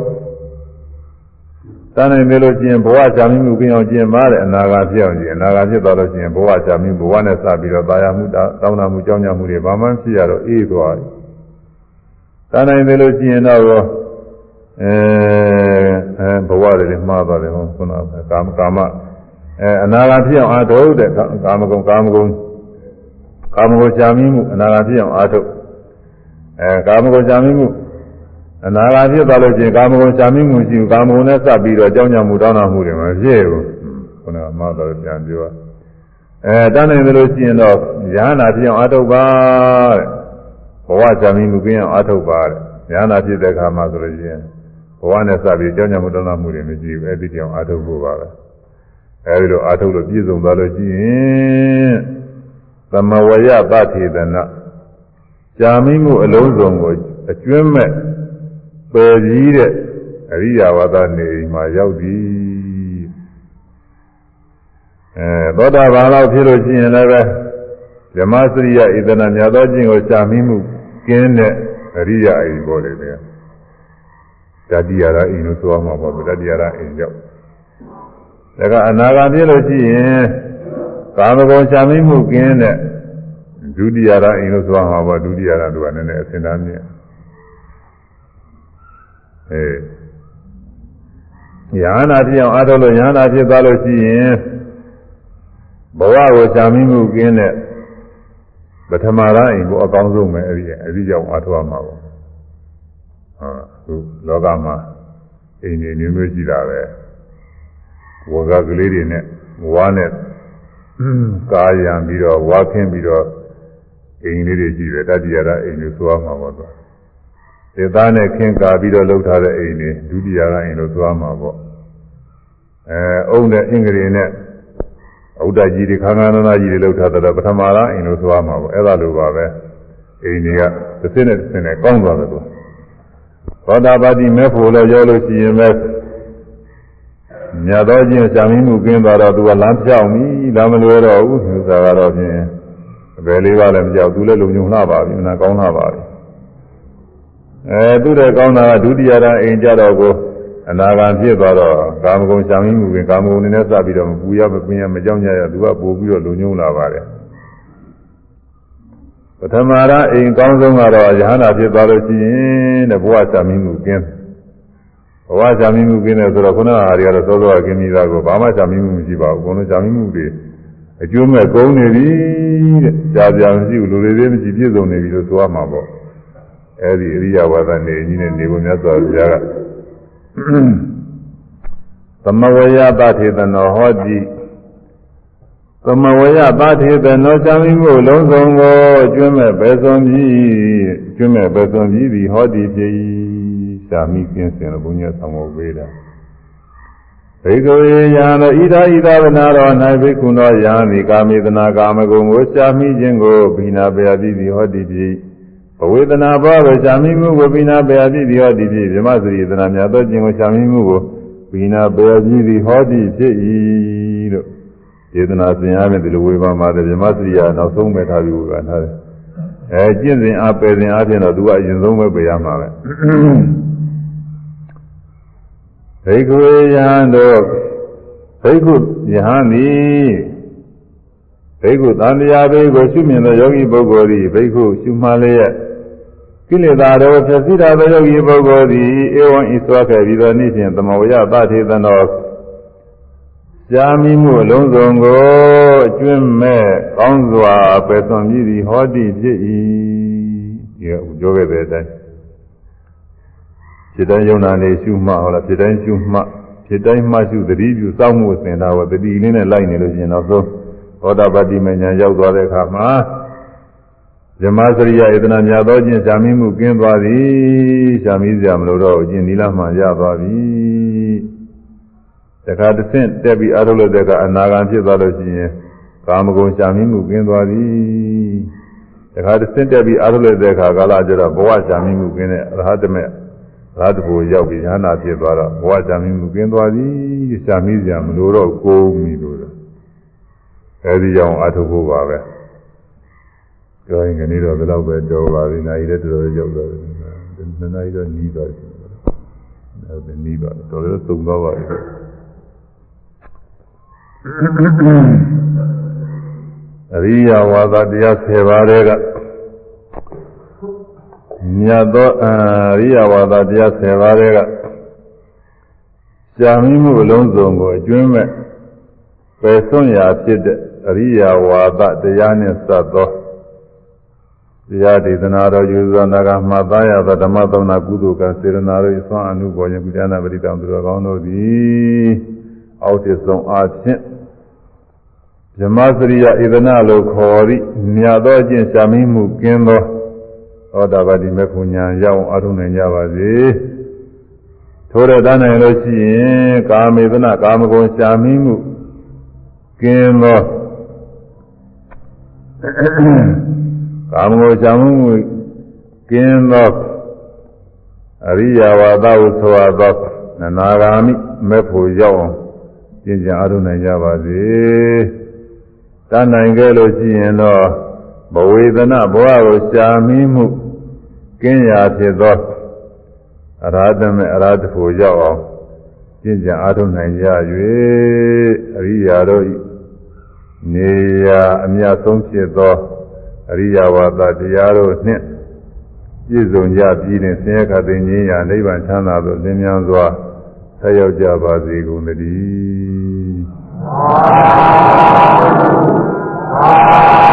တန်းနိုင်ပြီလို့ကျင်ဘဝချာမိမှုပြင်အောင်ကျင်ပါတဲ့အနာဂါဖြစ်အောင်ကျင်အနာဂါဖြစ်သွားလို့ကျင်ဘဝချာမိဘဝနဲ့စပြီးတော့တာယာမှုတောင်းတမှုကြောင်းကြမှုတွေဘာမှဖြစ်ရတော့အေးသွားတယ်တန်းနိုင်ပြီလို့ကျင်တော့အဲအဲဘဝတွေမှားသွားတယ်ဟောခုနကကာမကာမအဲအနာဂါဖြစ်အောင်အာထုတ်တဲ့ကာမဂုဏ်ကာမဂုဏ် ကာမဂုဏ်ရှားမိမှုအနာဂါဖြစ်အောင်အားထုတ်အဲကာမဂုဏ်ရှားမိမှုအနာဂါဖြစ်သွားလို့ချင်းကာမဂုဏ်ရှားမိမှုရှိဘူးကာမဂုဏ်နဲ့စပ်ပြီးတော့ကြောင်းကြမှုတောင်းတမှုတွေမဖြစ်ဘူးခုနကမှတော့ပြန်ပြောအဲတန်းနိုင်သလိုရှိရင်တော့ဉာဏ်နာဖြစ်အောင်အားထုတ်ပါတဲ့ဘဝရှားမိမှုကင်းအောင်အားထုတ်ပါတဲ့ဉာဏ်နာဖြစ်တဲ့အခါမှာဆိုလို့ရှိရင်ဘဝနဲ့စပ်ပြီးကြောင်းကြမှုတောင်းတမှုတွေမရှိဘူးအဲ့ဒီတောင်အားထုတ်ဖို့ပါပဲအဲဒီလိုအားထုတ်လို့ပြည့်စုံသွားလို့ရှိရင်သ မဝရပထေသနာကြာမိမှုအလုံးစုံကိုအကျွမ်းမဲ့ပယ်ကြီးတဲ့အရိယာဝါဒနေမှာရောက်ပြီအဲသောတာပန်လောက်ဖြစ်လို့ရှိရင်လည်းပဲဓမ္မစရိယဣဒနာမြတ်သောခြင်းကိုကြာမိမှုကင်းတဲ့အရိယာအိပေါ်လေတဲ့တတိယရာအိမ်လို့ဆိုအောင်မှာပေါ့တတိယရာအိမ်ရောက်ဒါကအနာဂတ်ဖြစ်လို့ရှိရင် ကာမဂုဏ်ရှာမိမှုကင်းတဲ့ဒုတိယရအိမ်လို့ဆိုမှာပေါ့ဒုတိယရသူကနည်းနည်းအစင်သားမြင့်အဲယန္တာဖြစ်အောင်အားထုတ်လို့ယန္တာဖြစ်သွားလို့ရှိရင်ဘဝကိုရှာမိမှုကင်းတဲ့ပထမရအိမ်ကိုအကောင်းဆုံးပဲအဲ့ဒီအဲ့ဒီကြောင့်အားထုတ်ရမှာပေါ့ဟာသူလောကမှာအိမ်တွေမျိုးမျိုးရှိတာပဲဝါကကလေးတွေနဲ့ဝါနဲ့ ကာယံပြီးတော့ဝါခင်းပြီးတော့အိမ်လေးတွေရှိတယ်တတိယရအိမ်တွေဆိုရမှာပေါ့တော့ဒေသနဲ့ခင်းကာပြီးတော့လှုပ်ထားတဲ့အိမ်တွေဒုတိယရအိမ်လို့ဆိုရမှာပေါ့အဲအုံနဲ့အင်္ဂရီနဲ့ဥဒ္ဒကြီးတွေခန္ဓာနာကြီးတွေလှုပ်ထားတဲ့ပထမရအိမ်လို့ဆိုရမှာပေါ့အဲ့ဒါလိုပါပဲအိမ်တွေကတစ်စင်းနဲ့တစ်စင်းနဲ့ကောင်းသွားတယ်လို့သောတာပတိမဲ့ဖို့လည်းရောလို့ရှိရင်ပဲ မြတ်သောချင်းရှာမိမှုကင်းသွားတော့သူကလမ်းပြောင်းပြီလမ်းမလွဲတော့ဘူးသူစားကတော့ဖြင့်အပယ်လေးပါးလည်းမကြောက်သူလည်းလုံုံလှပါပြီနာကောင်းလှပါပြီအဲသူတဲ့ကောင်းတာကဒုတိယရအိမ်ကြတော့ကိုအနာဂံဖြစ်သွားတော့ကာမဂုဏ်ရှာမိမှုကကာမဂုဏ်နဲ့စပြီးတော့မပူရမပင်ရမကြောက်ကြရသူကပို့ပြီးတော့လုံုံလာပါတယ်ပထမရအိမ်ကောင်းဆုံးကတော့ယဟန္တာဖြစ်သွားလို့ရှိရင်တဲ့ဘဝရှာမိမှုကင်း ဘဝရှာမိမှုကင်းတယ်ဆိုတော့ခုနကဟာတွေကတော့သောသောကင်းပြီးသားကိုဘာမှရှာမိမှုမရှိပါဘူးဘုံလုံးရှာမိမှုတွေအကျိုးမဲ့ကုန်နေပြီတဲ့ကြာကြာမရှိဘူးလူတွေသေးမရှိပြည့်စုံနေပြီလို့ဆိုရမှာပေါ့အဲဒီအရိယဝါဒနေကြီးနဲ့နေဖို့မြတ်စွာဘုရားကသမဝေယသထေသနောဟောတိသမဝေယသထေသနောရှာမိမှုလုံးစုံကိုကျွမ်းမဲ့ပဲစွန်ပြီးကျွမ်းမဲ့ပဲစွန်ပြီးသည်ဟောတိဖြစ်၏ ရှာမိကင်းစင်လို့ဘုညာဆောင်ဖို့ပေးတာဘိက္ခဝေယံသောဣဒာဣဒဝနာတော်၌ဘိက္ခုနောယံဒီကာမေတနာကာမဂုဏ်ကိုရှာမိခြင်းကိုဘိနာပေယတိသည်ဟောတိဖြစ်ဘဝေဒနာဘောကိုရှာမိမှုကိုဘိနာပေယတိသည်ဟောတိဖြစ်ဗြဟ္မစရိဒနာများသောခြင်းကိုရှာမိမှုကိုဘိနာပေယတိသည်ဟောတိဖြစ်၏လို့ဒေသနာစဉ်အားဖြင့်ဒီလိုဝေဘာမှာဗြဟ္မစရိယနောက်ဆုံးပဲထားပြီးဝေဘာထားတယ် အဲကျင့်စဉ်အားပယ်စဉ်အားဖြင့်တော့သူကအရင်ဆုံးပဲပယ်ရမှာပဲဘိက္ခုယံတို့ဘိက္ခုယဟန်သည်ဘိက္ခုတန်တရားဘေးကိုရှုမြင်သောယောဂီပုဂ္ဂိုလ်သည်ဘိက္ခုရှုမှလျက်ကိလေသာတို့ဖြစ်စီတာသောယောဂီပုဂ္ဂိုလ်သည်ဧဝံဤစွာခဲ့ပြီးသောနေ့ဖြင့်သမဝရသထေသနောရှားမိမှုအလုံးစုံကိုအ ကျွင့်မဲ့ကောင်းစွာပယ်သွန်ပြီးသည်ဟောတိဖြစ်၏ဒီကပြောခဲ့တဲ့အတိုင်းဖြစ်တိုင်းယုံနာနေရှုမှဟောလားဖြစ်တိုင်းရှုမှဖြစ်တိုင်းမှရှုသတိပြုစောင့်မှုစင်တာဝတတိလေးနဲ့လိုက်နေလို့ရှိရင်တော့သောသောတာပတိမဉ္ဇဉ်ရောက်သွားတဲ့အခါမှာဇမစရိယဧတနာမြတ်သောခြင်းရှာမိမှုကင်းသွားသည်ရှာမိစရာမလိုတော့အကျင့်နီလာမှရသွားပြီတခါတစ်ဆင့်တက်ပြီးအာရုံလို့တဲ့ကအနာဂံဖြစ်သွားလို့ရှိရင် ကာမဂုဏ်ရှာမိမှုကင်းသွားသည်တခါတစ်ဆင့်တက်ပြီးအာရုံလို့တဲ့အခါကာလကျတော့ဘဝရှာမိမှုကင်းတဲ့အရဟတမေရာတဘူရောက်ပြီးဉာဏ်ဖြစ်သွားတော့ဘဝရှာမိမှုကင်းသွားသည်ရှာမိစရာမလိုတော့ကိုးမိလို့အဲဒီကြောင့်အထုဖို့ပါပဲကြောရင်ကနေတော့ဘယ်တော့ပဲတော်ပါပြီနိုင်လည်းတော်တော်ရောက်တော့တယ်နှစ်နာရီတော့နီးသွားတယ်အဲဒီနီးသွားတယ်တော်တော်သုံးသွားပါပြီ အရိယဝါဒတရား10ပါးတဲ့ကမြတ်သောအရိယဝါဒတရား10ပါးတဲ့ကရှားမိမှုအလုံးစုံကိုအကျွမ်းမဲ့ပယ်စွန့်ရာဖြစ်တဲ့အရိယဝါဒတရားနှင့်စပ်သောတရားဒေသနာတော်ယူဇောနာကမှတ်သားရသောဓမ္မသုံးနာကုသိုလ်ကစေရနာတို့၏ဆွမ်းအမှုပေါ်ခြင်းကုသနာပရိတံသူတော်ကောင်းတို့သည်အောက်တဆုံးအားဖြင့် ဇမစရိယဧဒနာလို့ခေါ်သည့်မြတ်သောအကျင့်ရှာမိမှုကင်းသောသောတာပတိမေဖို့ညာရောက်အောင်အားထုတ်နိုင်ကြပါစေထိုးရတတ်နိုင်လို့ရှိရင်ကာမေသနာကာမဂုဏ်ရှာမိမှုကင်းသောကာမဂုဏ်ရှာမိမှုကင်းသောအရိယဝါဒဟုဆိုအပ်သောနာဂာမိမေဖို့ရောက်အောင်ကျင့်ကြံအားထုတ်နိုင်ကြပါစေ တတ်နိုင်ခဲ့လို့ရှိရင်တော့ဘဝေဒနာဘဝကိုရှာမိမှုကင်းရာဖြစ်သောအရာဓမေအရာတဖို့ရောက်အောင်ကျကျင့်ကြံအားထုတ်နိုင်ကြ၍အရိယာတို့ဤနေရာအမြတ်ဆုံးဖြစ်သောအရိယာဝါဒတရားတို့နှင့်ပြည့်စုံကြပြီးနှင့်ဆင်းရဲခတ်သိမ်းခြင်းရာနိဗ္ဗာန်ချမ်းသာသို့လင်းမြန်စွာဆက်ရောက်ကြပါစေကုန်သတည်း Amen.